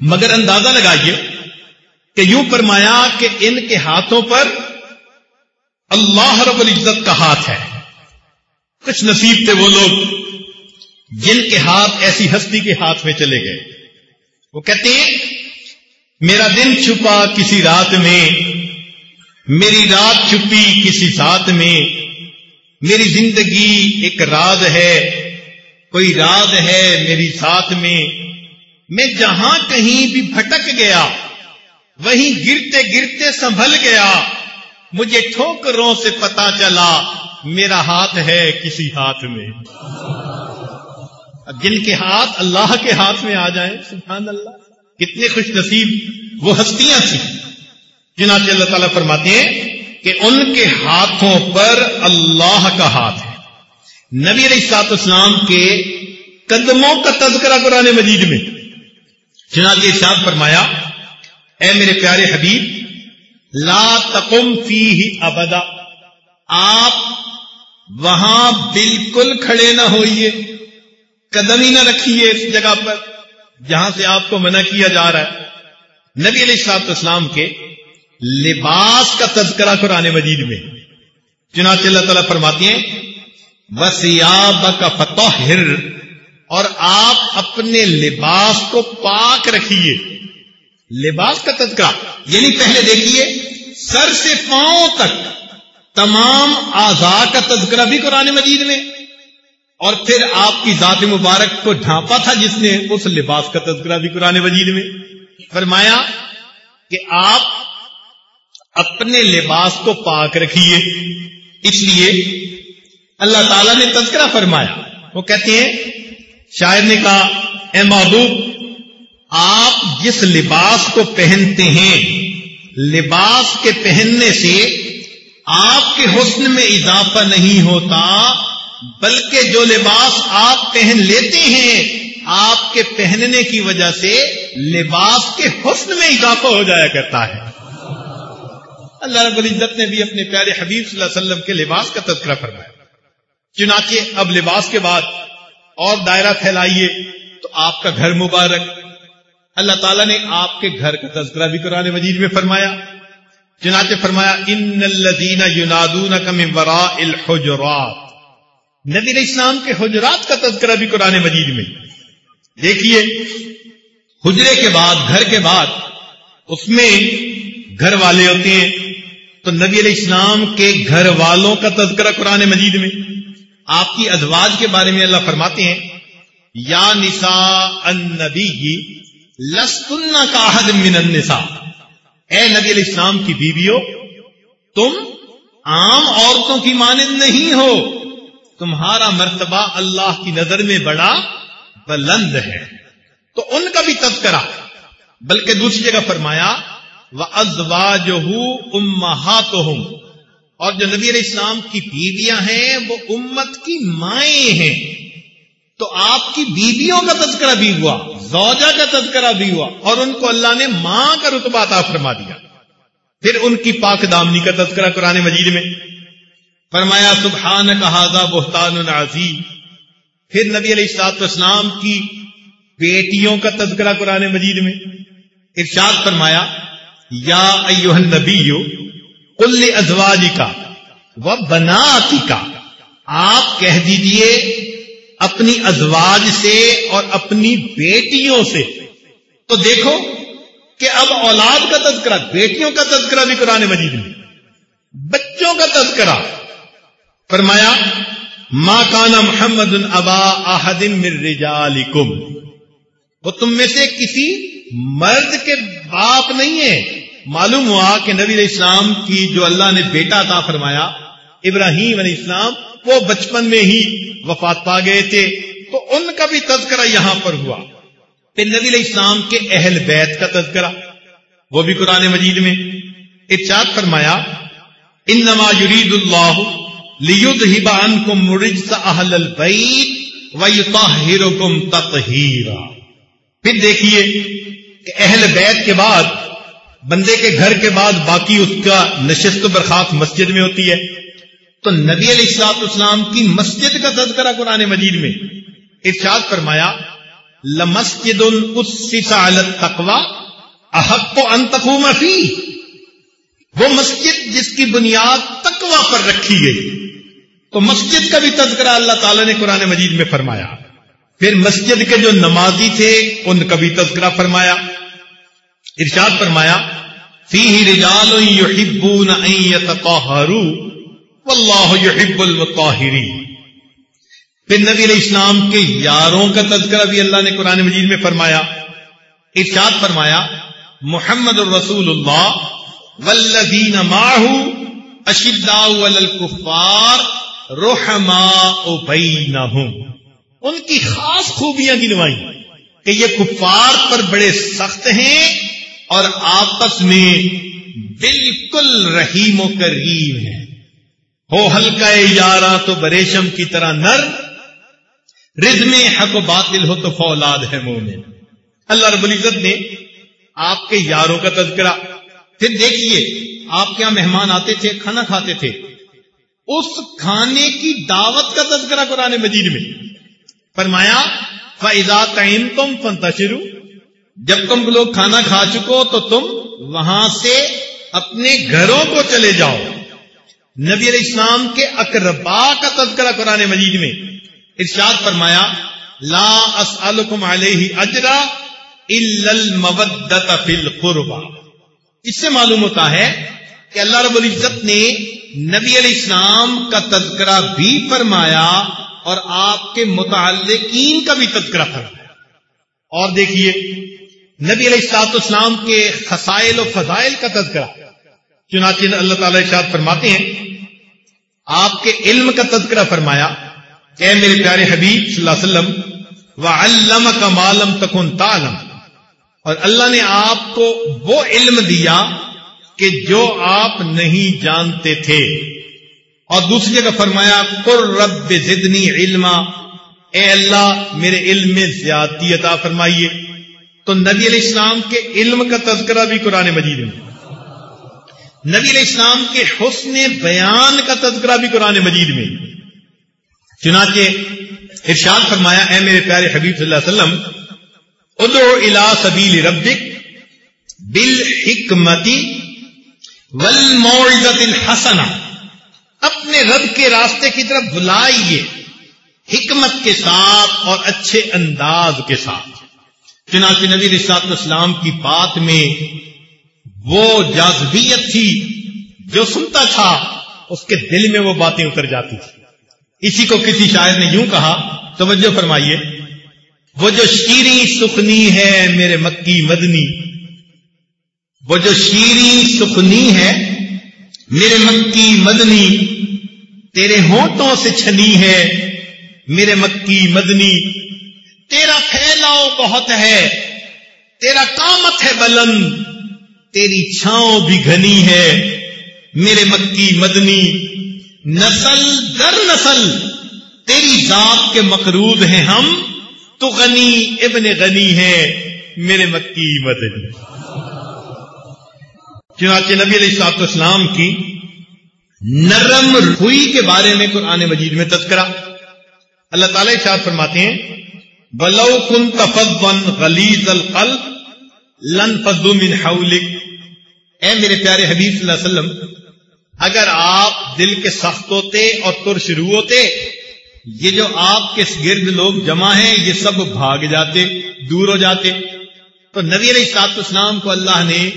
مگر اندازہ لگائیے کہ یوں فرمایا کہ ان کے ہاتھوں پر اللہ رب العزت کا ہاتھ ہے۔ کچھ نصیب تھے وہ لوگ جن کے ہاتھ ایسی ہستی کے ہاتھ میں چلے گئے۔ وہ کہتے ہیں، میرا دن چھپا کسی رات میں، میری رات چھپی کسی ساتھ میں، میری زندگی ایک راز ہے، کوئی راز ہے میری ساتھ میں میں جہاں کہیں بھی بھٹک گیا، وہیں گرتے گرتے سنبھل گیا، مجھے ٹھوکروں سے پتا چلا میرا ہاتھ ہے کسی ہاتھ میں۔ اب جن کے ہاتھ اللہ کے ہاتھ میں آ جائیں سبحان اللہ۔ کتنے خوش نصیب۔ وہ ہستیاں تھیں۔ جناب اللہ تعالیٰ فرماتے ہیں کہ ان کے ہاتھوں پر اللہ کا ہاتھ ہے۔ نبی علیہ سات اسلام کے قدموں کا تذکرہ قرآن مجید میں۔ جناب ارشاد فرمایا، اے میرے پیارے حبیب، لا تقم فی ابدا۔ آپ وہاں بالکل کھڑے نہ ہوئیے۔ قدم ہی نہ رکھیے اس جگہ پر جہاں سے آپ کو منع کیا جا رہا ہے۔ نبی علیہ السلاط اسلام کے لباس کا تذکرہ قرآن مجید میں۔ چنانچہ اللہ تعالیٰ فرماتے ہیں وسیاب کا فتح اور آپ اپنے لباس کو پاک رکھیے۔ لباس کا تذکرہ یعنی پہلے دیکھیے، سر سے پاؤں تک تمام آزاد کا تذکرہ بھی قرآن مجید میں۔ اور پھر آپ کی ذات مبارک کو ڈھانپا تھا جس نے اس لباس کا تذکرہ بھی قرآن مجید میں فرمایا کہ آپ اپنے لباس کو پاک رکھیے۔ اس لیے اللہ تعالی نے تذکرہ فرمایا۔ وہ کہتے ہیں، شاعر نے کہا، اے محبوب، آپ جس لباس کو پہنتے ہیں، لباس کے پہننے سے آپ کے حسن میں اضافہ نہیں ہوتا بلکہ جو لباس آپ پہن لیتے ہیں، آپ کے پہننے کی وجہ سے لباس کے حسن میں اضافہ ہو جایا کرتا ہے۔ اللہ رب العزت نے بھی اپنے پیارے حبیب صلی اللہ علیہ وسلم کے لباس کا تذکرہ فرمایا۔ چنانچہ اب لباس کے بعد اور دائرہ پھیلائیے تو آپ کا گھر مبارک۔ اللہ تعالیٰ نے آپ کے گھر کا تذکرہ بھی قرآن مجید میں فرمایا۔ چنانچہ فرمایا، ان الذین یونادون من وراء الحجرات نبی علیہ السلام کے حجرات کا تذکرہ بھی قرآن مجید میں۔ دیکھیے، حجرے کے بعد، گھر کے بعد اس میں گھر والے ہوتے ہیں، تو نبی علیہ السلام کے گھر والوں کا تذکرہ قرآن مجید میں۔ آپ کی ازواج کے بارے میں اللہ فرماتے ہیں، یا نسا النبی لستن کا حد من النساء۔ اے نبی علیہ السلام کی بیویوں، تم عام عورتوں کی مانند نہیں ہو۔ تمہارا مرتبہ اللہ کی نظر میں بڑا بلند ہے۔ تو ان کا بھی تذکرہ، بلکہ دوسری جگہ فرمایا وہ ازوا جو اور جو نبی علیہ السلام کی بیویاں ہیں، وہ امت کی مائیں ہیں۔ تو آپ کی بیویوں کا تذکرہ بھی ہوا، زوجہ کا تذکرہ بھی ہوا، اور ان کو اللہ نے ماں کا رتبہ عطا فرما دیا۔ پھر ان کی پاک دامنی کا تذکرہ قرآن مجید میں۔ فرمایا سبحان کا بہتان عظیم. پھر نبی علیہ السلاط اسلام کی بیٹیوں کا تذکرہ قرآن مجید میں ارشاد فرمایا، یا ایوہ النبی کل ازواج کا وہ بناتی کا آپ کہہ دیجیے، اپنی ازواج سے اور اپنی بیٹیوں سے. تو دیکھو کہ اب اولاد کا تذکرہ، بیٹیوں کا تذکرہ بھی قرآن مجید میں. بچوں کا تذکرہ فرمایا ماں کانا محمد ابا احدم رجالکم۔ وہ تم میں سے کسی مرد کے باپ نہیں ہے۔ معلوم ہوا کہ نبی علیہ السلام کی جو اللہ نے بیٹا تھا فرمایا، ابراہیم علیہ السلام، وہ بچپن میں ہی وفات پا گئے تھے۔ تو ان کا بھی تذکرہ یہاں پر ہوا۔ پھر نبی علیہ السلام کے اہل بیت کا تذکرہ۔ وہ بھی قرآن مجید میں ارشاد فرمایا، انما یرید اللہ لیدہب عنکم مرجس اہل البیت ویطہرکم تطہیرا پھر دیکھیے کہ اہل بیت کے بعد، بندے کے گھر کے بعد باقی اس کا نشست و برخاست مسجد میں ہوتی ہے۔ تو نبی علیہ السلاط اسلام کی مسجد کا تذکرہ قرآن مجید میں ارشاد فرمایا، لمسجد تقوا احق و انتقوم فی وہ مسجد جس کی بنیاد تقوا پر رکھی گئی۔ تو مسجد کا بھی تذکرہ اللہ تعالی نے قرآن مجید میں فرمایا۔ پھر مسجد کے جو نمازی تھے، ان کا بھی تذکرہ فرمایا۔ ارشاد فرمایا فی رجال یحبون ان یتطہروا واللہ یحب المطہرین۔ پھر نبی علیہ السلام کے یاروں کا تذکرہ بھی اللہ نے قرآن مجید میں فرمایا۔ ارشاد فرمایا، محمد الرسول اللہ والذین معه اشداء علی الکفار رحماء بینہم۔ ان کی خاص خوبیاں گنوائی کہ یہ کفار پر بڑے سخت ہیں اور آپس میں بالکل رحیم و کریم ہے ہو ہلکا یارا تو بریشم کی طرح نر۔ رز میں حق و باطل ہو تو فولاد ہے مومن۔ اللہ رب العزت نے آپ کے یاروں کا تذکرہ پھر دیکھیے، آپ کے یہاں مہمان آتے تھے، کھانا کھاتے تھے۔ اس کھانے کی دعوت کا تذکرہ قرآن مجید میں۔ فرمایا فضا تعین تم فنتشرو جب تم لوگ کھانا کھا چکو تو تم وہاں سے اپنے گھروں کو چلے جاؤ۔ نبی علیہ السلام کے اقربا کا تذکرہ قرآن مجید میں۔ ارشاد فرمایا، لا اسألکم علیہ اجرا المودت فی القربا اس سے معلوم ہوتا ہے کہ اللہ رب العزت نے نبی علیہ السلام کا تذکرہ بھی فرمایا اور آپ کے متعلقین کا بھی تذکرہ فرمایا۔ اور دیکھیے، نبی علیہ السلاط اسلام کے خسائل و فضائل کا تذکرہ۔ چنانچہ اللہ تعالی ارشاد فرماتے ہیں، آپ کے علم کا تذکرہ فرمایا، اے میرے پیارے حبیب صلی اللہ علیہ وسلم و علم کا معلوم تکن تعلم۔ اور اللہ نے آپ کو وہ علم دیا کہ جو آپ نہیں جانتے تھے۔ اور دوسری جگہ فرمایا قر رب زدنی علما۔ اے اللہ، میرے علم میں زیادتی عطا فرمائیے۔ تو نبی علیہ السلام کے علم کا تذکرہ بھی قرآن مجید میں۔ نبی علیہ السلام کے حسن بیان کا تذکرہ بھی قرآن مجید میں۔ چنانچہ ارشاد فرمایا، اے میرے پیارے حبیب صلی اللہ علیہ وسلم ادعو الى سبیل ربک بالحکمتی والموعظت الحسنہ۔ اپنے رب کے راستے کی طرف بلائیے حکمت کے ساتھ اور اچھے انداز کے ساتھ۔ چنانچہ نبی رسات اسلام کی بات میں وہ جازبیت تھی جو سنتا تھا، اس کے دل میں وہ باتیں اتر جاتی تھی اسی کو کسی شاعر نے یوں کہا، توجہ فرمائیے۔ وہ جو شیریں سخنی ہے میرے مکی مدنی، وہ جو شیریں سخنی ہے میرے مکی مدنی، تیرے ہونٹوں سے چھنی ہے میرے مکی مدنی۔ تیرا پھیلاؤ بہت ہے، تیرا کامت ہے بلند، تیری چھاؤں بھی گھنی ہے میرے مکی مدنی۔ نسل در نسل، تیری ذات کے مقروض ہیں ہم۔ تو غنی ابن غنی ہے، میرے مکی مدنی چنانچہ نبی علیہ السلاط اسلام کی نرم روئی کے بارے میں قرآن مجید میں تذکرہ۔ اللہ تعالی شاہ فرماتے ہیں بلو کن تفن غلیز القلب لن فضو من حولک اے میرے پیارے حبیب صلی اللہ علیہ وسلم، اگر آپ دل کے سخت ہوتے اور تر شروع ہوتے یہ جو آپ کے گرد لوگ جمع ہیں، یہ سب بھاگ جاتے، دور ہو جاتے۔ تو نبی علیہ سات اسلام کو اللہ نے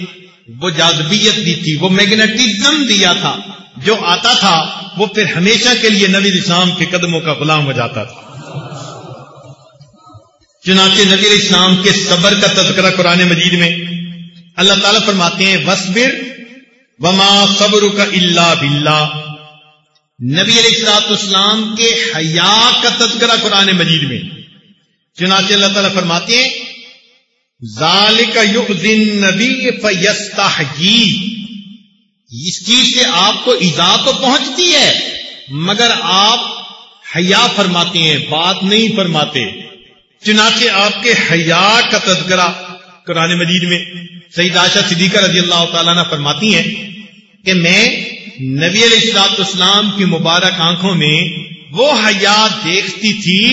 وہ جازبیت دی تھی، وہ میگنیٹزم دیا تھا۔ جو آتا تھا، وہ پھر ہمیشہ کے لیے نبی اسلام کے قدموں کا غلام ہو جاتا تھا۔ چنانچہ نبی اسلام کے صبر کا تذکرہ قرآن مجید میں اللہ تعالیٰ فرماتے ہیں وسبر وما صبر کا اللہ بلّہ نبی علیہ السلاط اسلام کے حیا کا تذکرہ قرآن مجید میں۔ چنانچہ اللہ تعالیٰ فرماتے ہیں، ذالک یؤذن نبی فیستا اس چیز سے آپ کو ایزا تو پہنچتی ہے، مگر آپ حیا فرماتے ہیں، بات نہیں فرماتے۔ چنانچہ آپ کے حیا کا تذکرہ قرآن مجید میں سعید عاشہ صدیقہ رضی اللہ تعالیٰ نے فرماتی ہیں کہ میں نبی علیہ السلاط اسلام کی مبارک آنکھوں میں وہ حیات دیکھتی تھی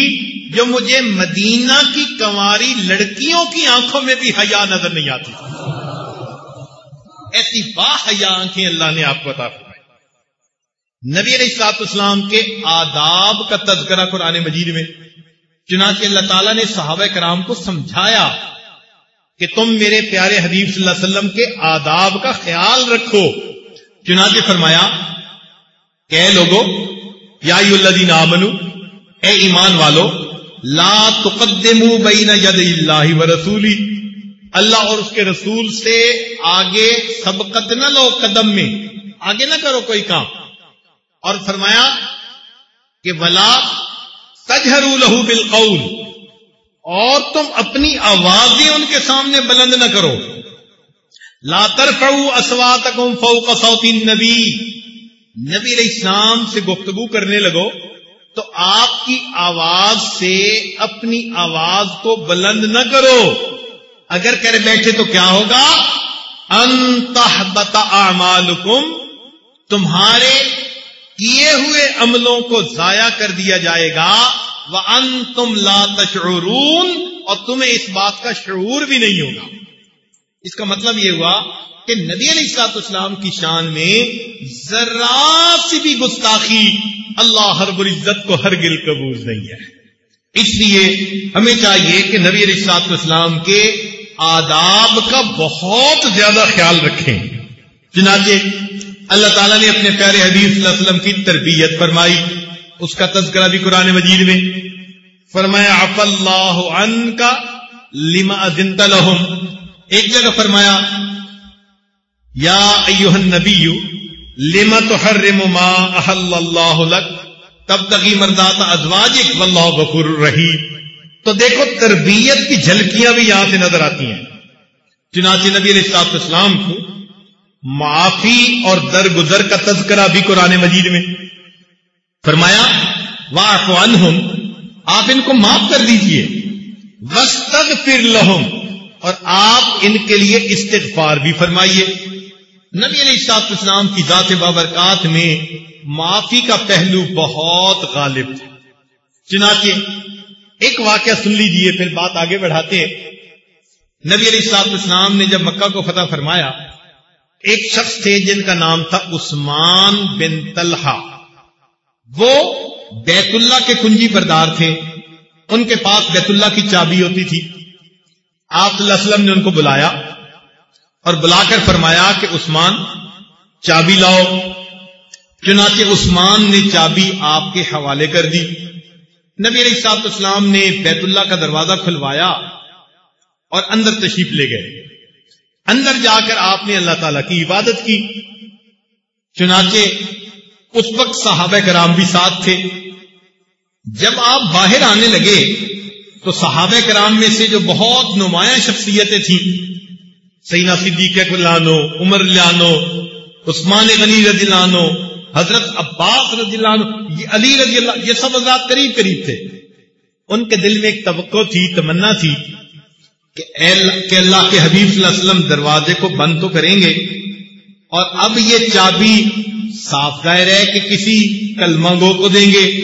جو مجھے مدینہ کی کنواری لڑکیوں کی آنکھوں میں بھی حیا نظر نہیں آتی ایسی با حیا آنکھیں اللہ نے آپ کو عطا فرمائی۔ نبی علیہ السلاط اسلام کے آداب کا تذکرہ قرآن مجید میں، چنانچہ اللہ تعالیٰ نے صحابہ کرام کو سمجھایا کہ تم میرے پیارے حبیب صلی اللہ علیہ وسلم کے آداب کا خیال رکھو۔ چنانچہ فرمایا کہ لوگوں یا الذین آمنو، اے ایمان والو، لا تقدمو بین ید اللہ و رسولی، اللہ اور اس کے رسول سے آگے سبقت نہ لو قدم میں، آگے نہ کرو کوئی کام۔ اور فرمایا کہ ولا تجہر لہو بالقول، اور تم اپنی آوازیں ان کے سامنے بلند نہ کرو۔ لا ترفعوا اصواتکم فوق صوت النبی۔ نبی علیہ السلام سے گفتگو کرنے لگو تو آپ کی آواز سے اپنی آواز کو بلند نہ کرو۔ اگر کر بیٹھے تو کیا ہوگا؟ انتہ اعمالکم۔ تمہارے کیے ہوئے عملوں کو ضائع کر دیا جائے گا۔ وہ ان تم لا تشعرون اور تمہیں اس بات کا شعور بھی نہیں ہوگا۔ اس کا مطلب یہ ہوا کہ نبی علیہ السلاط اسلام کی شان میں ذرا سی بھی گستاخی اللہ ہر العزت کو ہر گل قبول نہیں ہے۔ اس لیے ہمیں چاہیے کہ نبی علیہ السلاط اسلام کے آداب کا بہت زیادہ خیال رکھیں۔ چنانچہ اللہ تعالیٰ نے اپنے پیارے حدیث صلی اللہ علیہ وسلم کی تربیت فرمائی۔ اس کا تذکرہ بھی قرآن مجید میں۔ فرمایا اف اللہ عن کا لما لهم۔ ایک جگہ فرمایا، یا ایوہ النبی لما تحرم ما احل اللہ لک؟ تب تغی مردات ازواجک واللہ غفور الرحیم تو دیکھو، تربیت کی جھلکیاں بھی یہاں سے نظر آتی ہیں۔ چنانچہ نبی علیہ السلام اسلام کو معافی اور درگزر کا تذکرہ بھی قرآن مجید میں۔ فرمایا واہ عنہم، آپ ان کو معاف کر دیجیے۔ وسطر لہم اور آپ ان کے لیے استغفار بھی فرمائیے۔ نبی علیہ السلاط اسلام کی ذات بابرکات میں معافی کا پہلو بہت غالب تھا۔ چنانچہ ایک واقعہ سن لیجیے پھر بات آگے بڑھاتے ہیں۔ نبی علیہ السلاط اسلام نے جب مکہ کو فتح فرمایا، ایک شخص تھے جن کا نام تھا عثمان بن طلحہ۔ وہ بیت اللہ کے کنجی بردار تھے۔ ان کے پاس بیت اللہ کی چابی ہوتی تھی۔ آپ صلی اللہ علیہ وسلم نے ان کو بلایا اور بلا کر فرمایا کہ عثمان، چابی لاؤ۔ چنانچہ عثمان نے چابی آپ کے حوالے کر دی۔ نبی علیہ صاحب اسلام نے بیت اللہ کا دروازہ کھلوایا اور اندر تشریف لے گئے۔ اندر جا کر آپ نے اللہ تعالی کی عبادت کی۔ چنانچہ اس وقت صحابہ کرام بھی ساتھ تھے۔ جب آپ باہر آنے لگے تو صحابہ کرام میں سے جو بہت نمایاں شخصیتیں تھیں سینا صدیق لانو عمر لانو عثمان غنی رضی لانو حضرت عباس رضی اللہ عنہ، یہ علی رضی اللہ یہ سب حضرات قریب قریب تھے۔ ان کے دل میں ایک توقع تھی، تمنا تھی کہ کہ اللہ کے حبیب صلی اللہ علیہ وسلم دروازے کو بند تو کریں گے۔ اور اب یہ چابی صاف ظاہر ہے کہ کسی کلمہ گو کو دیں گے،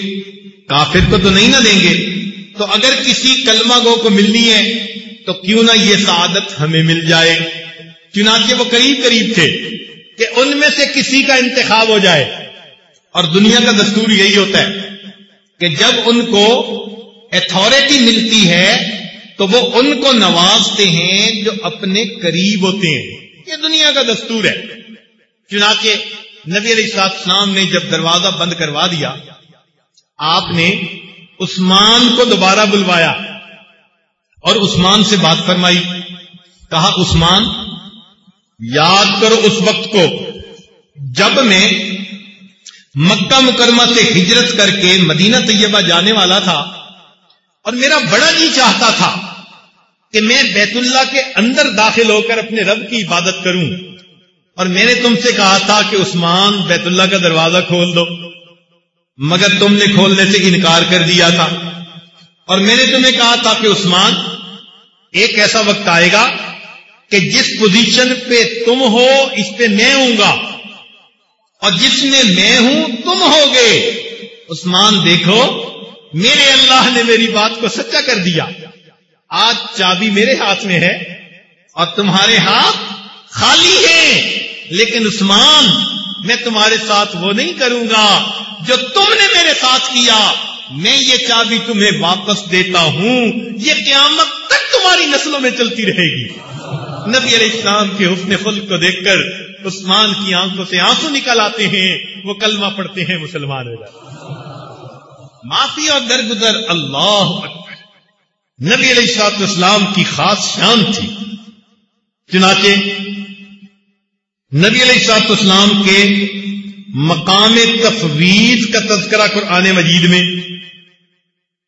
کافر کو تو نہیں نہ دیں گے۔ تو اگر کسی کلمہ گو کو ملنی ہے، تو کیوں نہ یہ سعادت ہمیں مل جائے؟ چنانچہ وہ قریب قریب تھے کہ ان میں سے کسی کا انتخاب ہو جائے۔ اور دنیا کا دستور یہی ہوتا ہے کہ جب ان کو اتھارٹی ملتی ہے، تو وہ ان کو نوازتے ہیں جو اپنے قریب ہوتے ہیں۔ یہ دنیا کا دستور ہے۔ چنانچہ نبی علیہ السلام نے جب دروازہ بند کروا دیا، آپ نے عثمان کو دوبارہ بلوایا اور عثمان سے بات فرمائی، کہا، عثمان، یاد کرو اس وقت کو جب میں مکہ مکرمہ سے ہجرت کر کے مدینہ طیبہ جانے والا تھا اور میرا بڑا جی چاہتا تھا کہ میں بیت اللہ کے اندر داخل ہو کر اپنے رب کی عبادت کروں اور میں نے تم سے کہا تھا کہ عثمان بیت اللہ کا دروازہ کھول دو۔ مگر تم نے کھولنے سے انکار کر دیا تھا۔ اور میں نے تمہیں کہا تھا کہ عثمان، ایک ایسا وقت آئے گا کہ جس پوزیشن پہ تم ہو، اس پہ میں ہوں گا۔ اور جس میں میں ہوں، تم ہوگے۔ عثمان، دیکھو، میرے اللہ نے میری بات کو سچا کر دیا۔ آج چابی میرے ہاتھ میں ہے اور تمہارے ہاتھ خالی ہیں لیکن عثمان، میں تمہارے ساتھ وہ نہیں کروں گا۔ جو تم نے میرے ساتھ کیا، میں یہ چابی تمہیں واپس دیتا ہوں، یہ قیامت تک تمہاری نسلوں میں چلتی رہے گی۔ نبی علیہ السلام کے حسن خلق کو دیکھ کر عثمان کی آنکھوں سے آنسو نکل آتے ہیں، وہ کلمہ پڑھتے ہیں مسلمان ہو جاتے معافی اور درگزر اللہ نبی علیہ السلاط اسلام کی خاص شان تھی۔ چنانچہ، نبی علیہ السلاط اسلام کے مقام تفویض کا تذکرہ قرآن مجید میں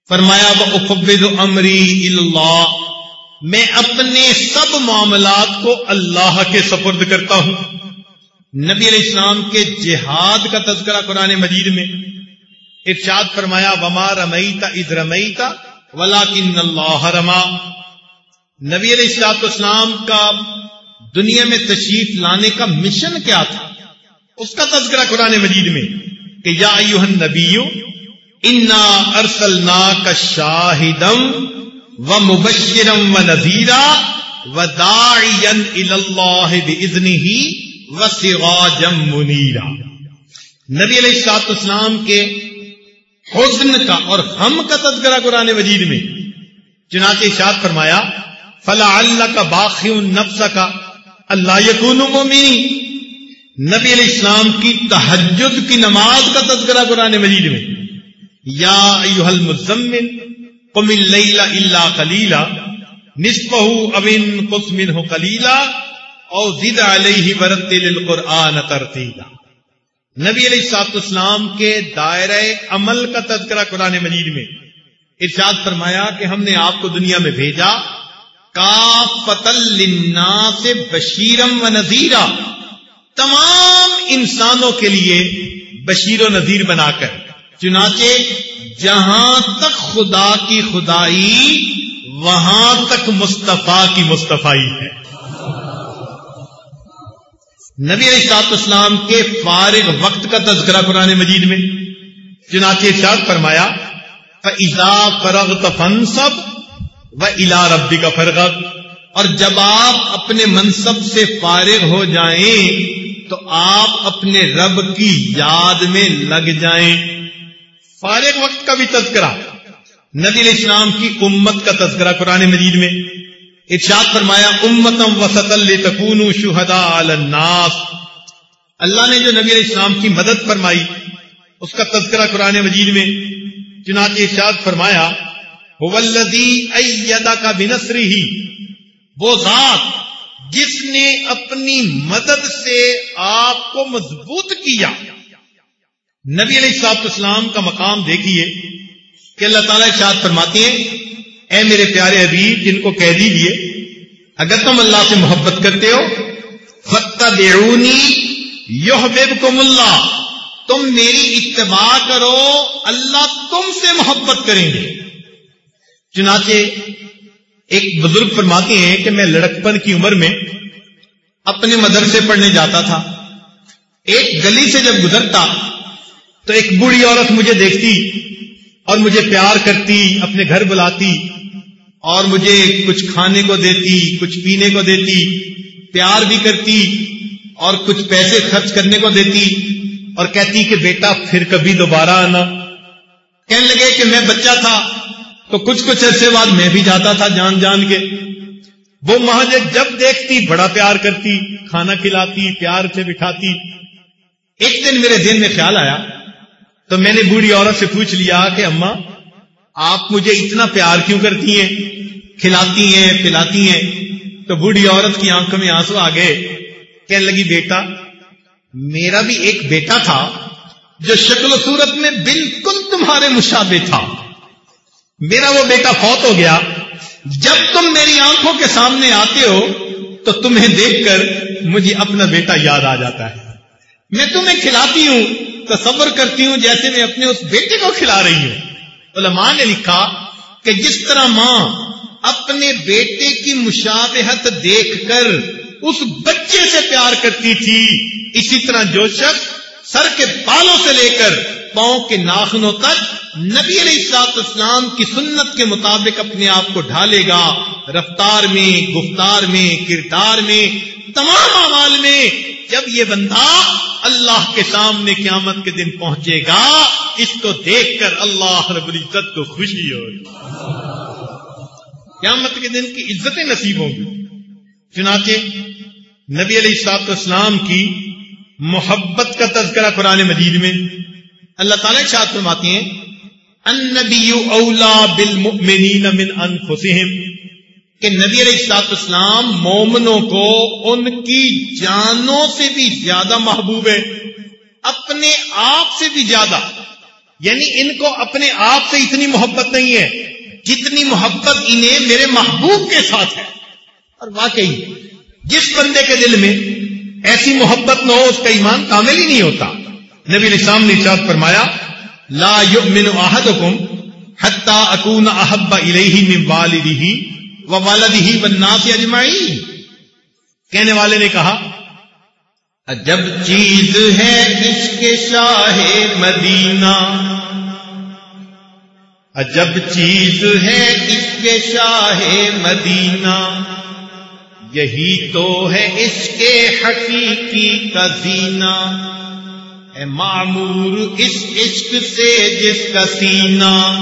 فرمایا وہ امری اللہ میں اپنے سب معاملات کو اللہ کے سپرد کرتا ہوں۔ نبی علیہ السلام کے جہاد کا تذکرہ قرآن مجید میں ارشاد فرمایا، وما رمیتا اد رمیتا ولا کن اللہ رما نبی علیہ السلاط اسلام کا دنیا میں تشریف لانے کا مشن کیا تھا؟ اس کا تذکرہ قرآن مجید میں کہ یا نبی انا ارسلنا کا شاہدم و مبشرم و نذیرا و داعین اللہ بزنی و سراجم منیرا۔ نبی علیہ السلاط اسلام کے حسن کا اور ہم کا تذکرہ قرآن مجید میں چنانچہ شاد فرمایا فلا اللہ کا باقی نفس کا اللہ یقون مومنی نبی علیہ السلام کی تحجد کی نماز کا تذکرہ قرآن مجید میں۔ یا ایوہ المزمن قم اللیل الا قلیلا نصفه ابن قس منه قلیلا او زد علیہ ورتل القرآن ترتیلا۔ نبی علیہ السلام اسلام کے دائرہ عمل کا تذکرہ قرآن مجید میں۔ ارشاد فرمایا کہ ہم نے آپ کو دنیا میں بھیجا۔ کافتل للناس بشیرم و نذیرا۔ تمام انسانوں کے لیے بشیر و نذیر بنا کر چنانچہ، جہاں تک خدا کی خدائی، وہاں تک مصطفیٰ کی مصطفی ہے۔ نبی علیہ السلاط اسلام کے فارغ وقت کا تذکرہ قرآن مجید میں، چنانچہ ارشاد فرمایا فضا فرغ تفن سب و الا ربی کا فرغت اور جب آپ اپنے منصب سے فارغ ہو جائیں تو آپ اپنے رب کی یاد میں لگ جائیں۔ فارغ وقت کا بھی تذکرہ۔ نبی علیہ السلام کی امت کا تذکرہ قرآن مجید میں۔ ارشاد فرمایا، امتم وسط تکون شہدا الناس۔ اللہ نے جو نبی علیہ السلام کی مدد فرمائی، اس کا تذکرہ قرآن مجید میں۔ چنانچہ ارشاد فرمایا کا بنسری ہی وہ ذات جس نے اپنی مدد سے آپ کو مضبوط کیا۔ نبی علیہ السلاط اسلام کا مقام دیکھیے کہ اللہ تعالیٰ ارشاد فرماتے ہیں، اے میرے پیارے حبیب، جن کو کہہ دیجیے اگر تم اللہ سے محبت کرتے ہو فتح بیرونی یو اللہ تم میری اتباع کرو، اللہ تم سے محبت کریں گے۔ چنانچہ ایک بزرگ فرماتے ہیں کہ میں لڑکپن کی عمر میں اپنے مدرسے پڑھنے جاتا تھا۔ ایک گلی سے جب گزرتا تو ایک بوڑھی عورت مجھے دیکھتی اور مجھے پیار کرتی، اپنے گھر بلاتی اور مجھے کچھ کھانے کو دیتی، کچھ پینے کو دیتی، پیار بھی کرتی اور کچھ پیسے خرچ کرنے کو دیتی اور کہتی کہ بیٹا پھر کبھی دوبارہ آنا۔ کہنے لگے کہ میں بچہ تھا۔ تو کچھ کچھ عرصے بعد میں بھی جاتا تھا جان جان کے۔ وہ مہاجر جب دیکھتی، بڑا پیار کرتی، کھانا کھلاتی، پیار سے بٹھاتی۔ ایک دن میرے دن میں خیال آیا، تو میں نے بوڑھی عورت سے پوچھ لیا کہ اماں، آپ مجھے اتنا پیار کیوں کرتی ہیں؟ کھلاتی ہیں، پلاتی ہیں۔ تو بوڑھی عورت کی آنکھوں میں آنسو آ گئے۔ کہنے لگی، بیٹا، میرا بھی ایک بیٹا تھا جو شکل و صورت میں بالکل تمہارے مشابے تھا۔ میرا وہ بیٹا فوت ہو گیا۔ جب تم میری آنکھوں کے سامنے آتے ہو، تو تمہیں دیکھ کر مجھے اپنا بیٹا یاد آ جاتا ہے۔ میں تمہیں کھلاتی ہوں، تصور کرتی ہوں جیسے میں اپنے اس بیٹے کو کھلا رہی ہوں۔ علماء نے لکھا کہ جس طرح ماں اپنے بیٹے کی مشابہت دیکھ کر اس بچے سے پیار کرتی تھی، اسی طرح جو شخص سر کے بالوں سے لے کر پاؤں کے ناخنوں تک نبی علیہ السلاط اسلام کی سنت کے مطابق اپنے آپ کو ڈھالے گا۔ رفتار میں، گفتار میں، کردار میں، تمام اعمال میں جب یہ بندہ اللہ کے سامنے قیامت کے دن پہنچے گا، اس کو دیکھ کر اللہ رب العزت کو خوشی ہوگی۔ قیامت کے دن کی عزتیں نصیب ہوں گی۔ چنانچہ نبی علیہ السلاط اسلام کی محبت کا تذکرہ قرآن مجید میں اللہ تعالیٰ شاد فرماتے ہیں، النبی اولا بالمؤمنین من انفسهم کہ نبی علیہ السلاط اسلام مومنوں کو ان کی جانوں سے بھی زیادہ محبوب ہے اپنے آپ سے بھی زیادہ یعنی ان کو اپنے آپ سے اتنی محبت نہیں ہے، جتنی محبت انہیں میرے محبوب کے ساتھ ہے۔ اور واقعی، جس بندے کے دل میں ایسی محبت نہ ہو، اس کا ایمان کامل ہی نہیں ہوتا۔ نبی السلام نے چاہت فرمایا، لا يؤمن احدكم حتى اكون احب اليه من والده ووالده والناس اجمعين کہنے والے نے کہا، عجب چیز ہے عشق شاہ مدینہ۔ عجب چیز ہے عشق شاہ مدینہ۔ یہی تو ہے عشق حقیقی کا زینہ معمور اس عشق سے جس کا سینہ،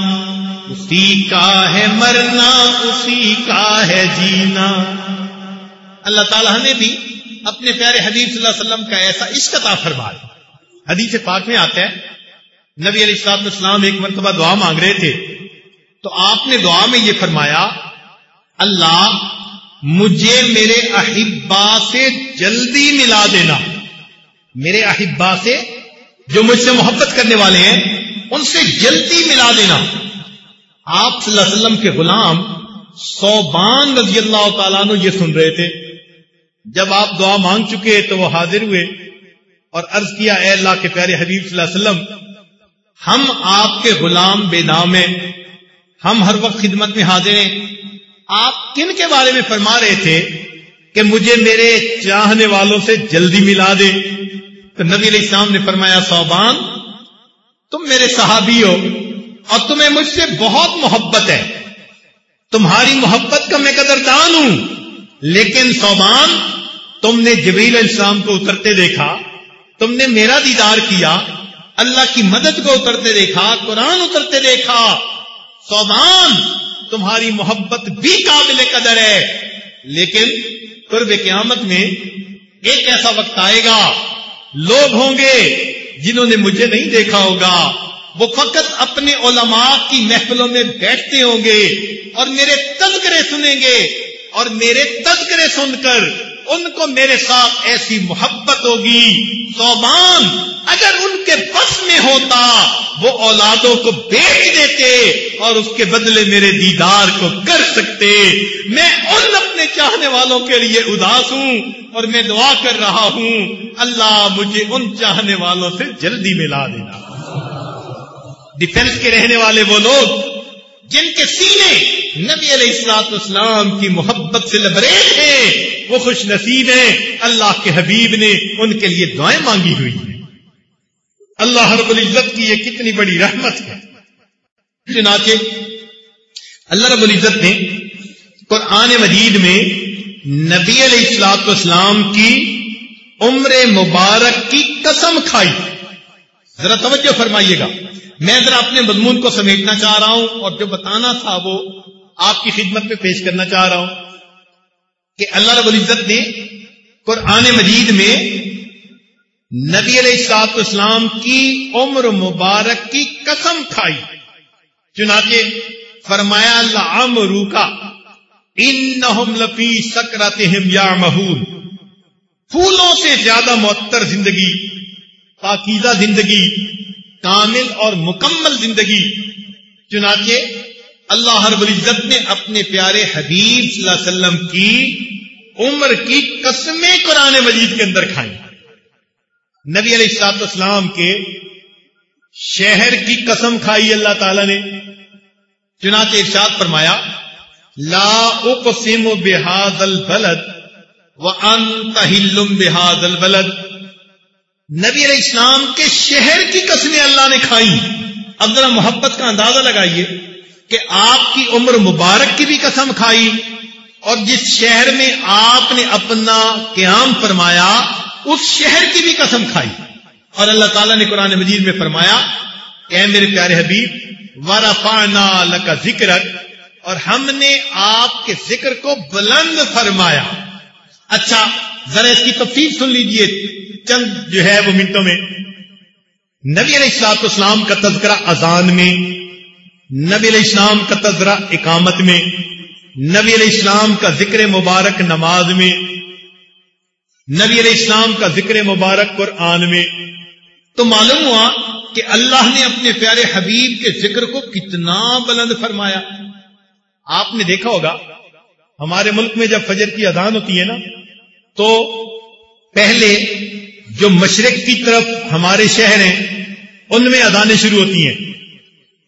اسی کا ہے مرنا، اسی کا ہے جینا۔ اللہ تعالیٰ نے بھی اپنے پیارے حدیث صلی اللہ علیہ وسلم کا ایسا عشق عطا فرمایا۔ حدیث پاک میں آتا ہے، نبی علیہ السلام اسلام ایک مرتبہ دعا مانگ رہے تھے۔ تو آپ نے دعا میں یہ فرمایا، اللہ مجھے میرے احبا سے جلدی ملا دینا۔ میرے احبا سے جو مجھ سے محبت کرنے والے ہیں، ان سے جلدی ملا دینا آپ صلی اللہ علیہ وسلم کے غلام صوبان رضی اللہ تعالیٰ نے یہ سن رہے تھے۔ جب آپ دعا مانگ چکے تو وہ حاضر ہوئے اور عرض کیا، اے اللہ کے پیارے حبیب صلی اللہ علیہ وسلم، ہم آپ کے غلام بے نام ہیں۔ ہم ہر وقت خدمت میں حاضر ہیں۔ آپ کن کے بارے میں فرما رہے تھے کہ مجھے میرے چاہنے والوں سے جلدی ملا دے؟ تو نبی علیہ السلام نے فرمایا، صوبان، تم میرے صحابی ہو اور تمہیں مجھ سے بہت محبت ہے۔ تمہاری محبت کا میں قدردان ہوں۔ لیکن صوبان، تم نے جبریل علیہ السلام کو اترتے دیکھا، تم نے میرا دیدار کیا، اللہ کی مدد کو اترتے دیکھا، قرآن اترتے دیکھا۔ صوبان، تمہاری محبت بھی قابل قدر ہے۔ لیکن قرب قیامت میں ایک ایسا وقت آئے گا لوگ ہوں گے جنہوں نے مجھے نہیں دیکھا ہوگا۔ وہ فقط اپنے علماء کی محفلوں میں بیٹھتے ہوں گے اور میرے تذکرے سنیں گے اور میرے تذکرے سن کر ان کو میرے ساتھ ایسی محبت ہوگی۔ صوبان اگر ان کے بس میں ہوتا، وہ اولادوں کو بیچ دیتے اور اس کے بدلے میرے دیدار کو کر سکتے۔ میں ان اپنے چاہنے والوں کے لیے اداس ہوں اور میں دعا کر رہا ہوں۔ اللہ مجھے ان چاہنے والوں سے جلدی ملا دینا ڈیفینس کے رہنے والے وہ لوگ جن کے سینے نبی علیہ السلاط اسلام کی محبت سے لبریز ہیں، وہ خوش نصیب ہیں۔ اللہ کے حبیب نے ان کے لیے دعائیں مانگی ہوئی ہیں۔ اللہ رب العزت کی یہ کتنی بڑی رحمت ہے۔ چنانچہ اللہ رب العزت نے قرآن مجید میں نبی علیہ السلاط اسلام کی عمر مبارک کی قسم کھائی۔ ذرا توجہ فرمائیے گا۔ میں ذرا اپنے مضمون کو سمیٹنا چاہ رہا ہوں اور جو بتانا تھا وہ آپ کی خدمت میں پیش کرنا چاہ رہا ہوں کہ اللہ رب العزت نے قرآن مجید میں نبی علیہ السلاط اسلام کی عمر مبارک کی قسم کھائی۔ چنانچہ فرمایا لام روکا ان لفی سکرات یا محور پھولوں سے زیادہ معطر زندگی، پاکیزہ زندگی کامل اور مکمل زندگی۔ چنانچہ اللہ رب العزت نے اپنے پیارے حبیب صلی اللہ علیہ وسلم کی عمر کی قسمیں قرآن مجید کے اندر کھائیں۔ نبی علیہ السلاط اسلام کے شہر کی قسم کھائی اللہ تعالی نے۔ چنانچہ ارشاد فرمایا، لا اقسم بحاد البلد وانت حلم البلد۔ نبی علیہ السلام کے شہر کی قسمیں اللہ نے کھائی۔ اب ذرا محبت کا اندازہ لگائیے کہ آپ کی عمر مبارک کی بھی قسم کھائی اور جس شہر میں آپ نے اپنا قیام فرمایا، اس شہر کی بھی قسم کھائی۔ اور اللہ تعالیٰ نے قرآن مجید میں فرمایا کہ میرے پیارے حبیب ورفانا لکا ذکر اور ہم نے آپ کے ذکر کو بلند فرمایا۔ اچھا ذرا اس کی تفصیل سن لیجیے۔ چند جو ہے وہ منٹوں میں نبی علیہ السلاط اسلام کا تذکرہ اذان میں، نبی علیہ السلام کا تذکرہ اقامت میں، نبی علیہ السلام کا ذکر مبارک نماز میں، نبی علیہ السلام کا ذکر مبارک قرآن میں۔ تو معلوم ہوا کہ اللہ نے اپنے پیارے حبیب کے ذکر کو کتنا بلند فرمایا۔ آپ نے دیکھا ہوگا، ہمارے ملک میں جب فجر کی اذان ہوتی ہے نا، تو پہلے جو مشرق کی طرف ہمارے شہر ہیں، ان میں ادانے شروع ہوتی ہیں۔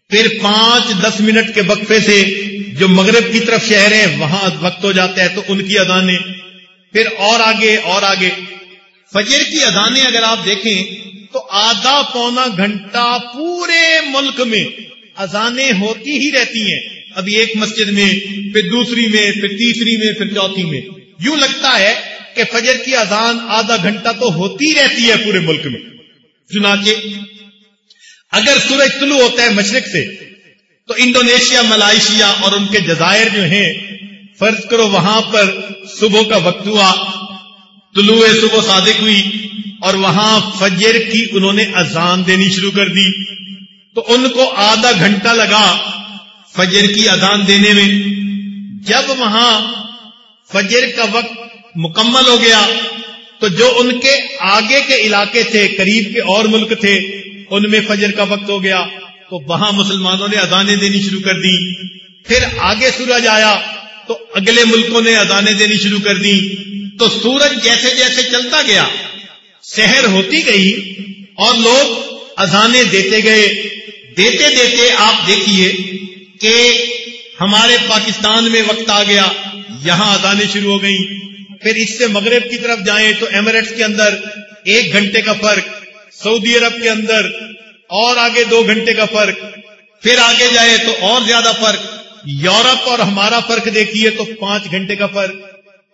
پھر پانچ، دس منٹ کے وقفے سے جو مغرب کی طرف شہر ہیں، وہاں وقت ہو جاتا ہے تو ان کی ادانے پھر اور آگے اور آگے۔ فجر کی ادانے اگر آپ دیکھیں، تو آدھا پونا گھنٹہ پورے ملک میں اذانیں ہوتی ہی رہتی ہیں۔ ابھی ایک مسجد میں، پھر دوسری میں، پھر تیسری میں، پھر چوتھی میں۔ یوں لگتا ہے کہ فجر کی اذان آدھا گھنٹہ تو ہوتی رہتی ہے پورے ملک میں۔ چنانچہ، اگر سورج طلوع ہوتا ہے مشرق سے، تو انڈونیشیا، ملائیشیا اور ان کے جزائر جو ہیں، فرض کرو وہاں پر صبح کا وقت ہوا، طلوع صبح صادق ہوئی، اور وہاں فجر کی انہوں نے اذان دینی شروع کر دی۔ تو ان کو آدھا گھنٹہ لگا فجر کی اذان دینے میں۔ جب وہاں فجر کا وقت مکمل ہو گیا تو جو ان کے آگے کے علاقے تھے، قریب کے اور ملک تھے، ان میں فجر کا وقت ہو گیا تو وہاں مسلمانوں نے ادانے دینی شروع کر دی۔ پھر آگے سورج آیا تو اگلے ملکوں نے ادانے دینی شروع کر دی۔ تو سورج جیسے جیسے چلتا گیا شہر ہوتی گئی اور لوگ اذانے دیتے گئے۔ دیتے دیتے آپ دیکھیے کہ ہمارے پاکستان میں وقت آ گیا، یہاں ادانے شروع ہو گئی پھر اس سے مغرب کی طرف جائیں تو ایمریٹس کے اندر ایک گھنٹے کا فرق، سعودی عرب کے اندر اور آگے دو گھنٹے کا فرق، پھر آگے جائے تو اور زیادہ فرق۔ یورپ اور ہمارا فرق دیکھیے تو پانچ گھنٹے کا فرق۔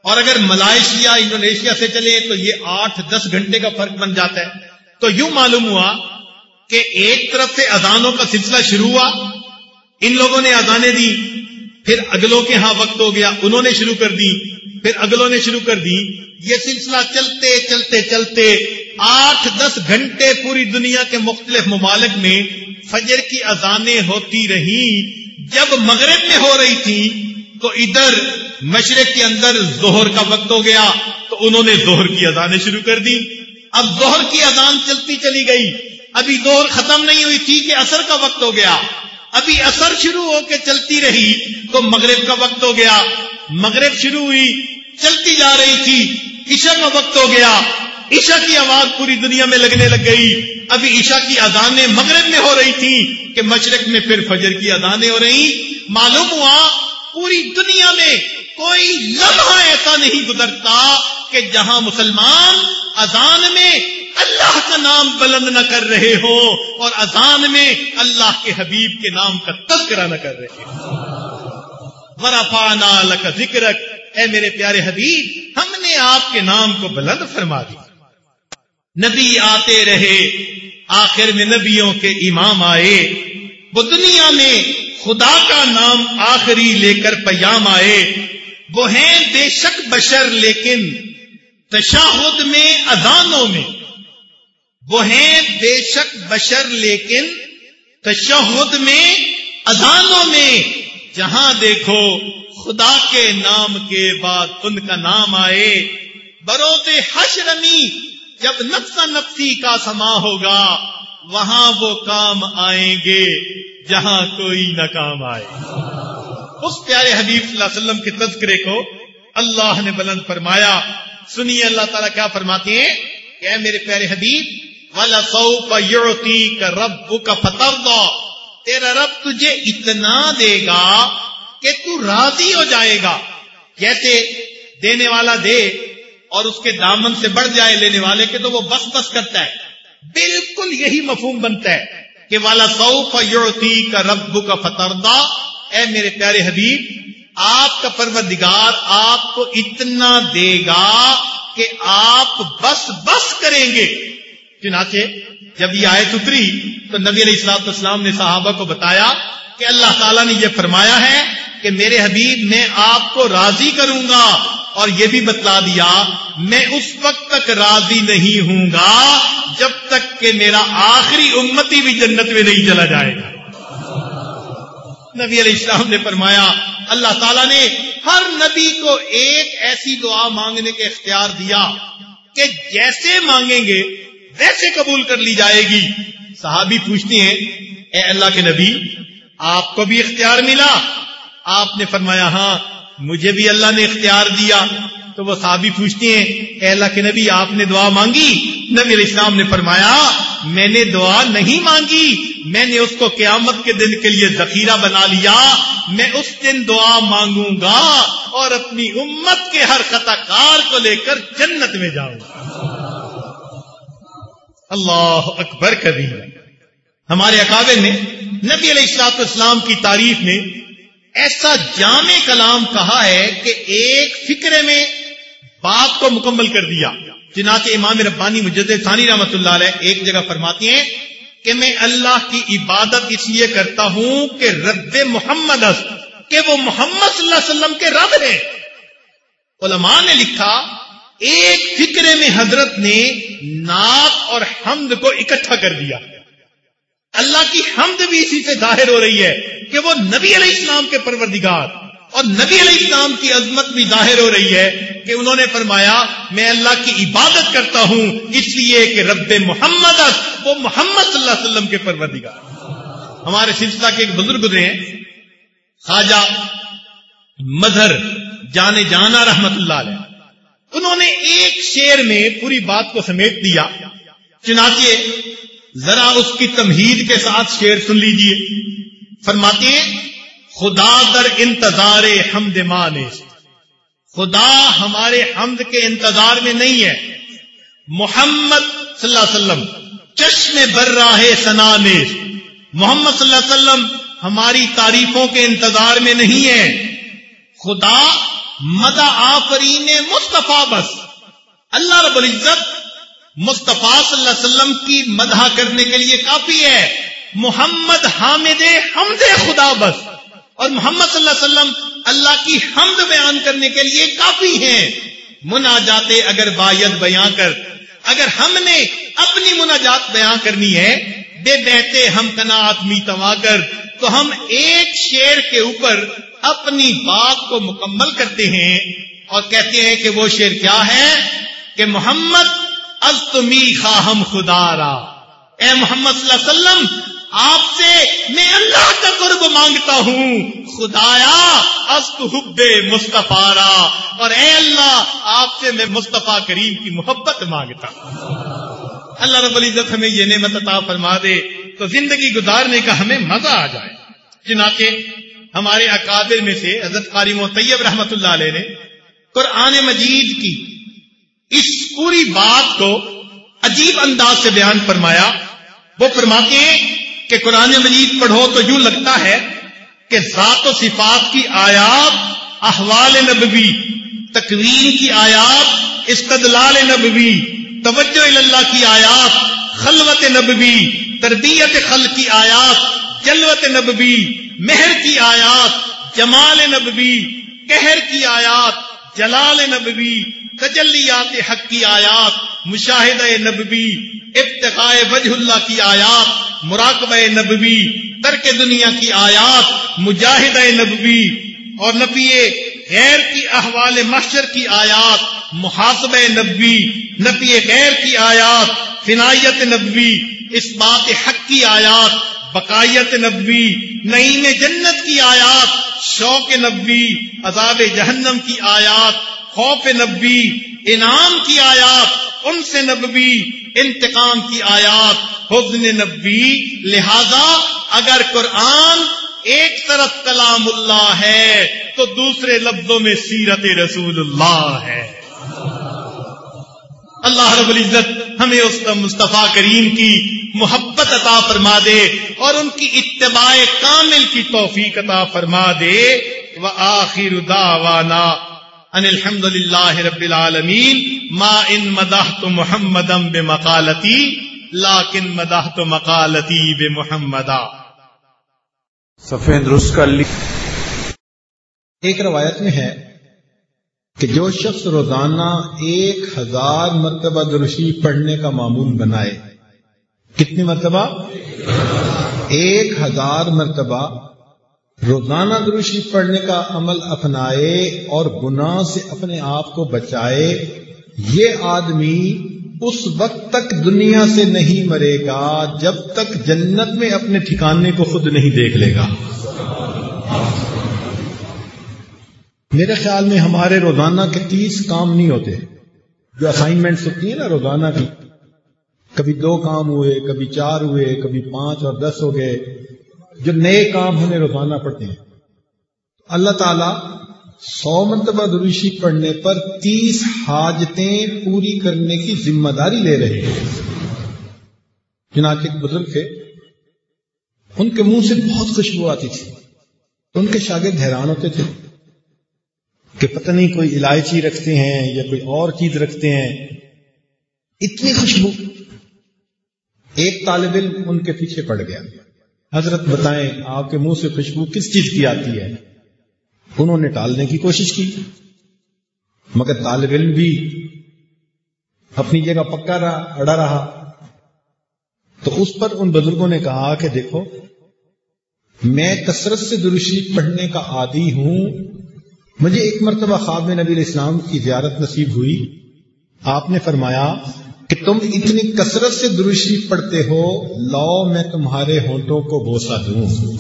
اور اگر ملائیشیا، انڈونیشیا سے چلے تو یہ آٹھ، دس گھنٹے کا فرق بن جاتا ہے۔ تو یوں معلوم ہوا کہ ایک طرف سے اذانوں کا سلسلہ شروع ہوا، ان لوگوں نے اذانیں دی، پھر اگلوں کے ہاں وقت ہو گیا، انہوں نے شروع کر دی۔ پھر اگلوں نے شروع کر دی۔ یہ سلسلہ چلتے چلتے چلتے آٹھ دس گھنٹے پوری دنیا کے مختلف ممالک میں فجر کی اذانیں ہوتی رہی۔ جب مغرب میں ہو رہی تھی تو ادھر مشرق کے اندر زہر کا وقت ہو گیا تو انہوں نے زہر کی اذانیں شروع کر دی اب زہر کی اذان چلتی چلی گئی۔ ابھی زہر ختم نہیں ہوئی تھی کہ اثر کا وقت ہو گیا۔ ابھی اثر شروع ہو کے چلتی رہی تو مغرب کا وقت ہو گیا۔ مغرب شروع ہوئی چلتی جا رہی تھی۔ عشاء کا وقت ہو گیا۔ عشاء کی آواز پوری دنیا میں لگنے لگ گئی۔ ابھی عشاء کی اذانیں مغرب میں ہو رہی تھی کہ مشرق میں پھر فجر کی اذانیں ہو رہی۔ معلوم ہوا پوری دنیا میں کوئی لمحہ ایسا نہیں گزرتا کہ جہاں مسلمان اذان میں اللہ کا نام بلند نہ کر رہے ہو اور اذان میں اللہ کے حبیب کے نام کا تذکرہ نہ کر رہے ہو۔ ورفانا لک ذکرک اے میرے پیارے حبیب، ہم نے آپ کے نام کو بلند فرما دیا۔ نبی آتے رہے، آخر میں نبیوں کے امام آئے۔ وہ دنیا میں خدا کا نام آخری لے کر پیام آئے۔ وہ ہیں بے شک بشر، لیکن تشاہد میں، اذانوں میں۔ وہ ہیں بے شک بشر، لیکن تشہد میں، اذانوں میں۔ جہاں دیکھو خدا کے نام کے بعد ان کا نام آئے۔ بروز حشرمی جب نفس نفسی کا سما ہوگا، وہاں وہ کام آئیں گے جہاں کوئی نہ کام آئے۔ اس پیارے حبیب صلی اللہ علیہ وسلم کے تذکرے کو اللہ نے بلند فرمایا۔ سنیے اللہ تعالیٰ کیا فرماتے ہیں؟ کہ اے میرے پیارے حبیب والا سو پوتی کا رب کا فتر تیرا رب تجھے اتنا دے گا کہ تو راضی ہو جائے گا۔ کیسے دینے والا دے اور اس کے دامن سے بڑھ جائے لینے والے کے تو وہ بس بس کرتا ہے۔ بالکل یہی مفہوم بنتا ہے کہ والا سو فیوتی کا رب کا فتردا اے میرے پیارے حبیب، آپ کا پروردگار آپ کو اتنا دے گا کہ آپ بس بس کریں گے۔ چنانچہ جب یہ آیت اتری تو نبی علیہ السلام اسلام نے صحابہ کو بتایا کہ اللہ تعالیٰ نے یہ فرمایا ہے کہ میرے حبیب میں آپ کو راضی کروں گا اور یہ بھی بتلا دیا، میں اس وقت تک راضی نہیں ہوں گا جب تک کہ میرا آخری امتی بھی جنت میں نہیں چلا جائے گا۔ نبی علیہ السلام نے فرمایا، اللہ تعالیٰ نے ہر نبی کو ایک ایسی دعا مانگنے کے اختیار دیا کہ جیسے مانگیں گے ویسے قبول کر لی جائے گی۔ صحابی پوچھتے ہیں، اے اللہ کے نبی، آپ کو بھی اختیار ملا؟ آپ نے فرمایا ہاں مجھے بھی اللہ نے اختیار دیا۔ تو وہ صحابی پوچھتے ہیں، اے اللہ کے نبی، آپ نے دعا مانگی؟ نبی علیہ السلام نے فرمایا، میں نے دعا نہیں مانگی۔ میں نے اس کو قیامت کے دن کے لیے ذخیرہ بنا لیا۔ میں اس دن دعا مانگوں گا اور اپنی امت کے ہر خطا کار کو لے کر جنت میں جاؤں۔ گا اللہ اکبر کبھی ہمارے اکابر نے نبی علیہ السلاط اسلام کی تعریف میں ایسا جامع کلام کہا ہے کہ ایک فکرے میں بات کو مکمل کر دیا۔ چنانچہ امام ربانی مجد ثانی رحمت اللہ علیہ ایک جگہ فرماتی ہیں کہ میں اللہ کی عبادت اس لیے کرتا ہوں کہ رب محمد کہ وہ محمد صلی اللہ علیہ وسلم کے رب ہے علماء نے لکھا، ایک فکرے میں حضرت نے نعت اور حمد کو اکٹھا کر دیا۔ اللہ کی حمد بھی اسی سے ظاہر ہو رہی ہے کہ وہ نبی علیہ السلام کے پروردگار اور نبی علیہ السلام کی عظمت بھی ظاہر ہو رہی ہے کہ انہوں نے فرمایا، میں اللہ کی عبادت کرتا ہوں، اس لیے کہ رب محمد، وہ محمد صلی اللہ علیہ وسلم کے پروردگار۔ ہمارے سلسلہ کے ایک بزرگ گزرے ہیں، خواجہ مظہر جانے جانا رحمت اللہ علیہ۔ انہوں نے ایک شیر میں پوری بات کو سمیٹ دیا۔ چنانچہ ذرا اس کی تمہید کے ساتھ شیر سن لیجیے۔ فرماتے ہیں، خدا در انتظار حمد مانے خدا ہمارے حمد کے انتظار میں نہیں ہے۔ محمد صلی اللہ علیہ وسلم چشم بر راہ سنا میں محمد صلی اللہ علیہ وسلم ہماری تعریفوں کے انتظار میں نہیں ہے۔ خدا مدا آفرین مصطفیٰ بس۔ اللہ رب العزت مصطفیٰ صلی اللہ علیہ وسلم کی مدح کرنے کے لیے کافی ہے۔ محمد حامد حمد خدا بس۔ اور محمد صلی اللہ علیہ وسلم اللہ کی حمد بیان کرنے کے لیے کافی ہیں۔ مناجات اگر باید بیان کر، اگر ہم نے اپنی مناجات بیان کرنی ہے، بے بہتے ہم کنات می تما کر، تو ہم ایک شیر کے اوپر اپنی بات کو مکمل کرتے ہیں اور کہتے ہیں کہ وہ شیر کیا ہے؟ کہ محمد از تمی خواہم خدا را۔ اے محمد صلی اللہ علیہ وسلم، آپ سے میں اللہ کا قرب مانگتا ہوں۔ خدایا است حب مصطفیٰ اور اے اللہ، آپ سے میں مصطفیٰ کریم کی محبت مانگتا ہوں۔ اللہ رب العزت ہمیں یہ نعمت عطا فرما دے تو زندگی گزارنے کا ہمیں مزہ آ جائے۔ چنانچہ، ہمارے اکابر میں سے حضرت قارم و طیب رحمت اللہ علیہ نے قرآن مجید کی اس پوری بات کو عجیب انداز سے بیان فرمایا۔ وہ فرماتے ہیں کہ قرآن مجید پڑھو تو یوں لگتا ہے کہ ذات و صفات کی آیات احوال نبوی، تکوین کی آیات، استدلال نبوی، توجہ اللہ کی آیات، خلوت نبوی، تربیت خل کی آیات، جلوت نبوی، مہر کی آیات، جمال نبوی کہر کی آیات، جلال نبوی تجلیات حق کی آیات، مشاہدہ نبوی، ابتقاء وجہ اللہ کی آیات، مراقبہ نبوی، ترک دنیا کی آیات، مجاہدہ نبوی اور نبی غیر کی احوال محشر کی آیات محاسب نبوی، نبی غیر کی آیات فنائیت نبوی اس بات حق کی آیات، بقایت نبوی، نعیم جنت کی آیات، شوق نبوی، عذاب جہنم کی آیات خوف نبوی، انعام کی آیات، ان سے نبوی، انتقام کی آیات، حزن نبوی۔ لہذا اگر قرآن ایک طرف کلام اللہ ہے، تو دوسرے لفظوں میں سیرت رسول اللہ ہے۔ اللہ رب العزت ہمیں اس مصطفیٰ کریم کی محبت عطا فرما دے اور ان کی اتباع کامل کی توفیق عطا فرما دے۔ وہ آخر داوانا ان الحمد للہ رب العالمین ما ان مداح تو محمدم بے مکالتی لاکن مداح تو مکالتی بے محمدا سفید رس کا ایک روایت میں ہے کہ جو شخص روزانہ ایک ہزار مرتبہ درشی پڑھنے کا معمول بنائے کتنی مرتبہ؟ ایک ہزار مرتبہ روزانہ دروشی پڑھنے کا عمل اپنائے اور گناہ سے اپنے آپ کو بچائے، یہ آدمی اس وقت تک دنیا سے نہیں مرے گا جب تک جنت میں اپنے ٹھکانے کو خود نہیں دیکھ لے گا۔ میرے خیال میں ہمارے روزانہ کے تیس کام نہیں ہوتے۔ جو اسائنمنٹس ہوتی ہیں نا روزانہ کی، کبھی دو کام ہوئے، کبھی چار ہوئے، کبھی پانچ اور دس ہو گئے۔ جو نئے کام ہمیں روزانہ پڑتے ہیں۔ اللہ تعالی سو مرتبہ دروشی پڑھنے پر تیس حاجتیں پوری کرنے کی ذمہ داری لے رہے ہیں۔ چنانچہ ایک بزرگ تھے۔ ان کے منہ سے بہت خوشبو آتی تھی۔ ان کے شاگرد حیران ہوتے تھے کہ پتہ نہیں کوئی الائچی رکھتے ہیں یا کوئی اور چیز رکھتے ہیں۔ اتنی خوشبو۔ ایک طالب علم ان کے پیچھے پڑ گیا۔ حضرت بتائیں آپ کے منہ سے خوشبو کس چیز کی آتی ہے؟ انہوں نے ٹالنے کی کوشش کی۔ مگر طالب علم بھی اپنی جگہ پکا رہا، اڑا رہا۔ تو اس پر ان بزرگوں نے کہا کہ دیکھو، میں کثرت سے درشی پڑھنے کا عادی ہوں۔ مجھے ایک مرتبہ خواب میں نبی الاسلام کی زیارت نصیب ہوئی۔ آپ نے فرمایا کہ تم اتنی کثرت سے دروشی پڑھتے ہو لو میں تمہارے ہونٹوں کو بوسا دوں۔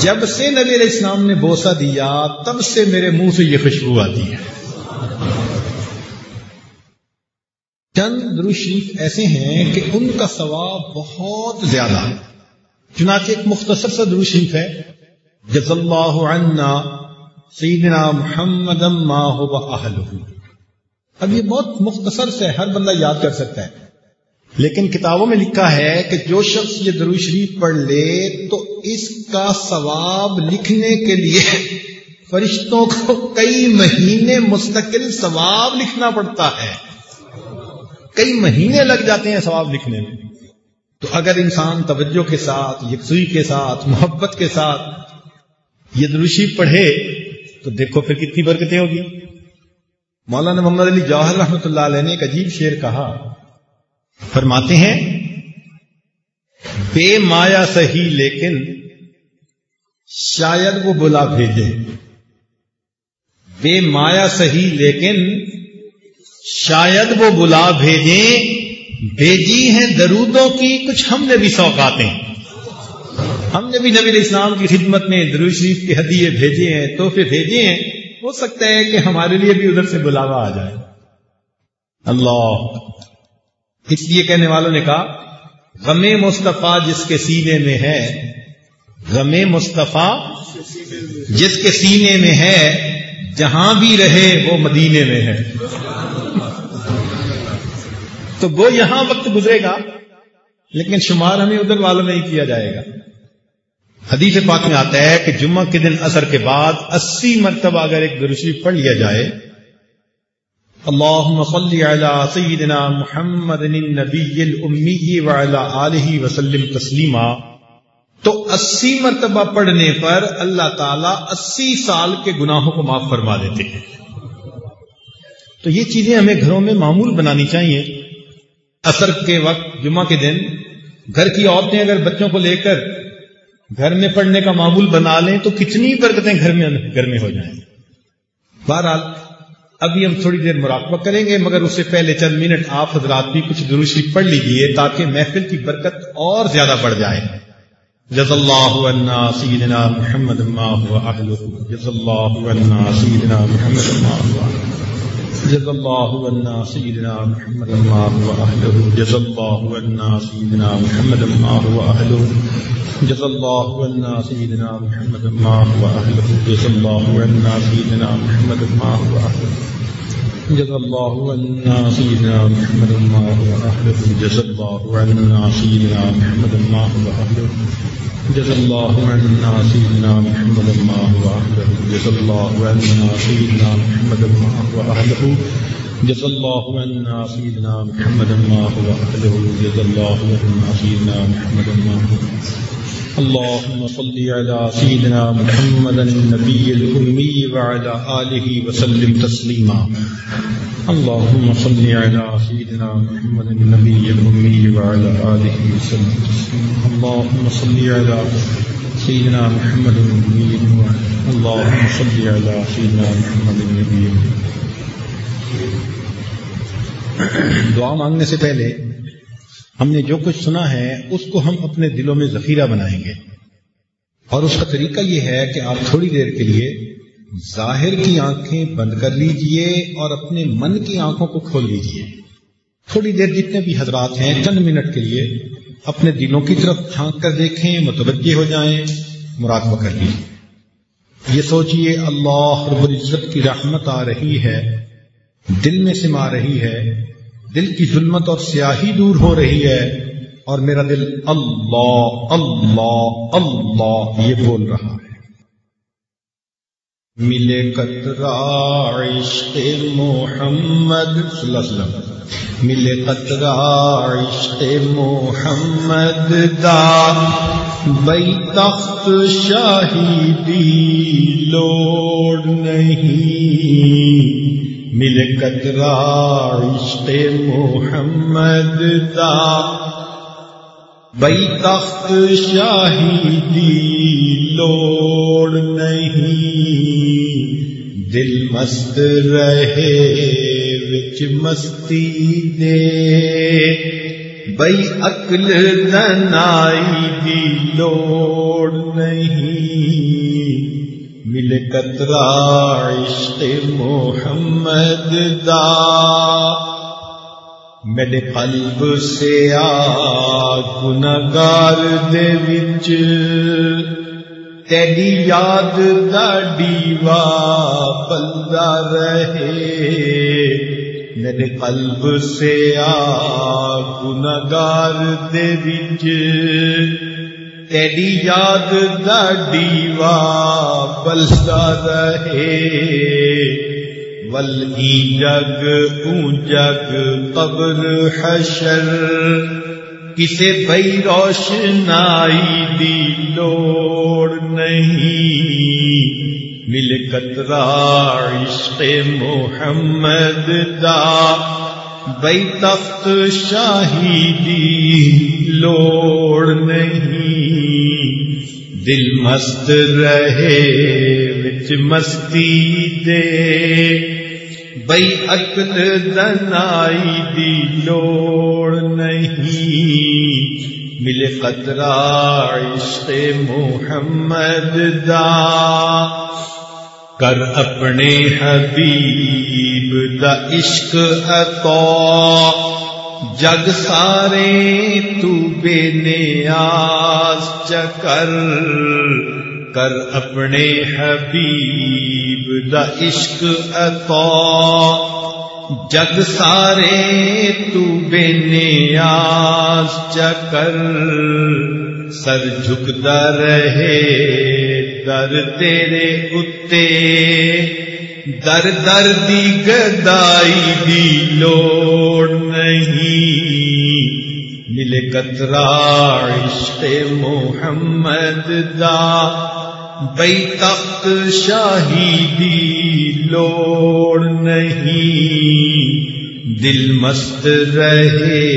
جب سے نبی علیہ السلام نے بوسا دیا، تب سے میرے منہ سے یہ خوشبو آتی ہے۔ چند دروشریف ایسے ہیں کہ ان کا ثواب بہت زیادہ چنانچہ ایک مختصر سا دروشریف ہے۔ جز اللہ عنا سیدنا محمد ما ہو اب یہ بہت مختصر سے ہر بندہ یاد کر سکتا ہے۔ لیکن کتابوں میں لکھا ہے کہ جو شخص یہ درو شریف پڑھ لے تو اس کا ثواب لکھنے کے لیے فرشتوں کو کئی مہینے مستقل ثواب لکھنا پڑتا ہے۔ کئی مہینے لگ جاتے ہیں ثواب لکھنے میں۔ تو اگر انسان توجہ کے ساتھ، یکسوئی کے ساتھ، محبت کے ساتھ یہ دروشی پڑھے تو دیکھو پھر کتنی برکتیں ہوگی۔ مولانا محمد علی جواہر رحمۃ اللہ علیہ نے ایک عجیب شعر کہا۔ فرماتے ہیں، بے مایا سہی لیکن شاید وہ بلا بھیجے۔ بے مایا سہی لیکن شاید وہ بلا بھیجیں بھیجی ہیں درودوں کی کچھ ہم نے بھی سوکاتے ہم نے بھی نبی اسلام کی خدمت میں درود شریف کے ہدیے بھیجے ہیں، تحفے بھیجے ہیں۔ ہو سکتا ہے کہ ہمارے لیے بھی ادھر سے بلاوا آ جائے۔ اللہ۔ اس لیے کہنے والوں نے کہا، غم مصطفیٰ جس کے سینے میں ہے، غم مصطفیٰ جس کے سینے میں ہے، جہاں بھی رہے وہ مدینے میں ہے۔ تو وہ یہاں وقت گزرے گا، لیکن شمار ہمیں ادھر والوں میں ہی کیا جائے گا۔ حدیث پاک میں آتا ہے کہ جمعہ کے دن اثر کے بعد اسی مرتبہ اگر ایک درشی پڑھ لیا جائے اللهم صل على سيدنا محمد النبي الامي وعلى اله وسلم تسلیما، تو اسی مرتبہ پڑھنے پر اللہ تعالی اسی سال کے گناہوں کو معاف فرما دیتے ہیں۔ تو یہ چیزیں ہمیں گھروں میں معمول بنانی چاہیے۔ اثر کے وقت، جمعہ کے دن، گھر کی عورتیں اگر بچوں کو لے کر گھر میں پڑھنے کا معمول بنا لیں تو کتنی برکتیں گھر میں گھر میں ہو جائیں۔ بہرحال، ابھی ہم تھوڑی دیر مراقبہ کریں گے، مگر اس سے پہلے چند منٹ آپ حضرات بھی کچھ دروشی پڑھ لیجیے تاکہ محفل کی برکت اور زیادہ بڑھ جائے۔ جز اللہ عنا سیدنا محمد ما هو اهله جز اللہ عنا سیدنا محمد ما هو جز اللہ عنا سیدنا محمد ما هو اهله جز اللہ عنا سیدنا محمد ما هو اهله جز اللہ عنا سیدنا محمد ما هو اهله جز اللہ عنا سیدنا محمد ما هو اهله جزا الله عنا سيدنا محمد ما هو أهله جزا الله عنا سيدنا محمد ما هو أهله جزا الله عنا سيدنا محمد ما هو أهله جزا الله عنا سيدنا محمد ما هو أهله جزا الله عنا سيدنا محمد ما هو أهله جزا الله عنا سيدنا محمد ما هو اللهم صل على سيدنا محمد النبي الأمي وعلى آله وسلم تسليما. اللهم صل على سيدنا محمد النبي الأمي وعلى آله وسلم تسليما. اللهم صل على سيدنا محمد النبي اللهم صل على سيدنا محمد النبي. دعا مانگنے سے پہلے ہم نے جو کچھ سنا ہے، اس کو ہم اپنے دلوں میں ذخیرہ بنائیں گے۔ اور اس کا طریقہ یہ ہے کہ آپ تھوڑی دیر کے لیے ظاہر کی آنکھیں بند کر لیجیے اور اپنے من کی آنکھوں کو کھول لیجیے۔ تھوڑی دیر جتنے بھی حضرات ہیں، چند منٹ کے لیے اپنے دلوں کی طرف جھانک کر دیکھیں، متوجہ ہو جائیں، مراقبہ کر لیجیے یہ سوچئے، اللہ رب العزت کی رحمت آ رہی ہے، دل میں سما رہی ہے۔ دل کی ظلمت اور سیاہی دور ہو رہی ہے اور میرا دل اللہ اللہ اللہ یہ بول رہا ہے۔ ملے قطرہ عشق محمد، صلی اللہ علیہ وسلم۔ ملے قطرہ عشق محمد دا بئی تخت شاہی لوڑ نہیں۔ ملے قطرہ عشق محمد دا۔ بئی تخت شاہی لوڑ نہیں۔ دل مست رہے وچ مستی دے۔ بئی عقل ننائی دی لوڑ نہیں۔ مل کترا عشق محمد دا۔ میرے قلب سے آ گنگار دے وچ۔ تیری یاد دا ڈیوا بلدا رہے۔ میرے قلب سے آ گنگار دے وچ۔ تیری یاد دا ڈیوا بلدا رہے۔ ول جگ اون جگ قبر حشر۔ کسے بئی روشنائی دی لوڑ نہیں۔ مل کترا عشق محمد دا۔ بئی تخت شاہی لوڑ نہیں۔ دل مست رہے، وچ مستی دے۔ بئی عقل دنائی دی لوڑ نہیں۔ ملے قطرہ عشق محمد دا۔ کر اپنے حبیب دا عشق عطا۔ جگ سارے تو بے نیاز چکر۔ کر اپنے حبیب دا عشق عطا۔ جگ سارے تو بے نیاز چکر۔ سر جھکتا رہے در تیرے اتے، در در دی گدائی دی لوڑ نہیں۔ ملے کترا عشق محمد دا بئی تخت شاہی لوڑ نہیں۔ دل مست رہے،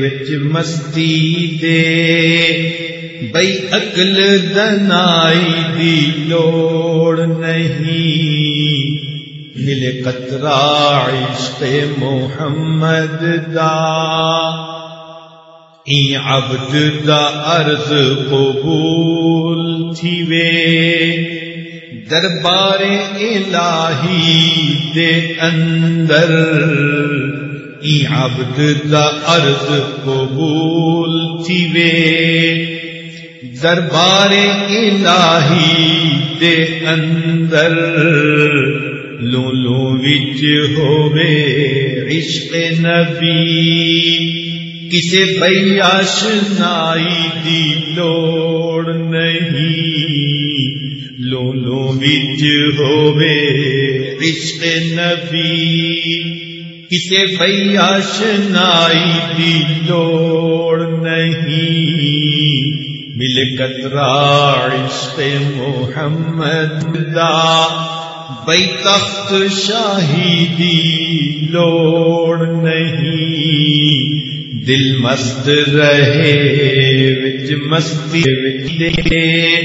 وچ مستی دے۔ بئی عقل دنائی دی لوڑ نہیں۔ ملے کترا عشق محمد دا۔ عبد دا عرض قبول تھی وے دربار الہی دے اندر ای عبد دا عرض قبول تھی وے دربار الہی دے اندر لو لو وچ ہووے عشق نبی۔ کسی بیاش نائی دی لوڑ نہیں۔ لو لو بچ ہووے عشق نبی۔ کسی بیاش نائی دی لوڑ نہیں۔ مل کترا عشق محمد دا بئی تخت شاہی لوڑ نہیں۔ دل مست رہے وچ مستی دے۔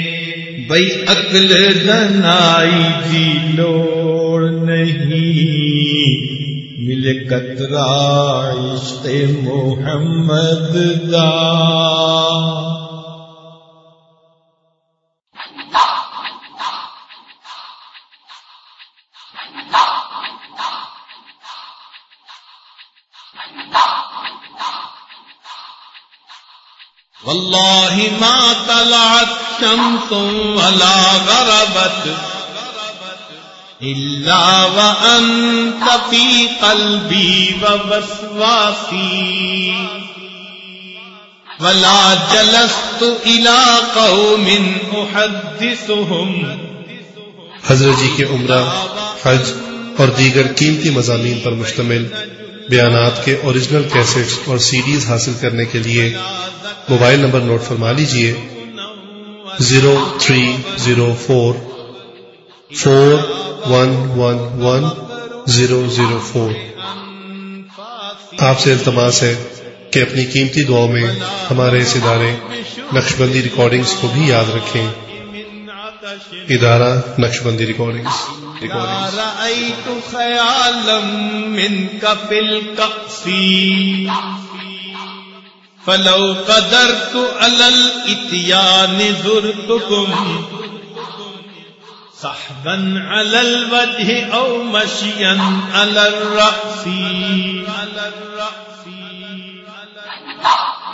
بئی عقل دنائی دی لوڑ نہیں۔ مل کترا عشق محمد دا۔ والله ما طلعت شمس ولا غربت إلا وأنت في قلبي ووسواسي ولا جلست إلى قوم أحدثهم حضرت جی کے عمرہ، حج اور دیگر قیمتی مضامین پر مشتمل بیانات کے اوریجنل کیسٹس اور سیڈیز حاصل کرنے کے لیے موبائل نمبر نوٹ فرما لیجیے zero three zero four four one one one zero zero four آپ سے التماس ہے کہ اپنی قیمتی دعاؤں میں ہمارے اس ادارے نقش بندی ریکارڈنگس کو بھی یاد رکھیں۔ ادارہ نقش بندی رأيت خيالا منك في ریکارڈنگس فلو قدرت على الاتيان زرتكم صحبا على الوجه او مشيا على الرأس على الرأس على الرأس.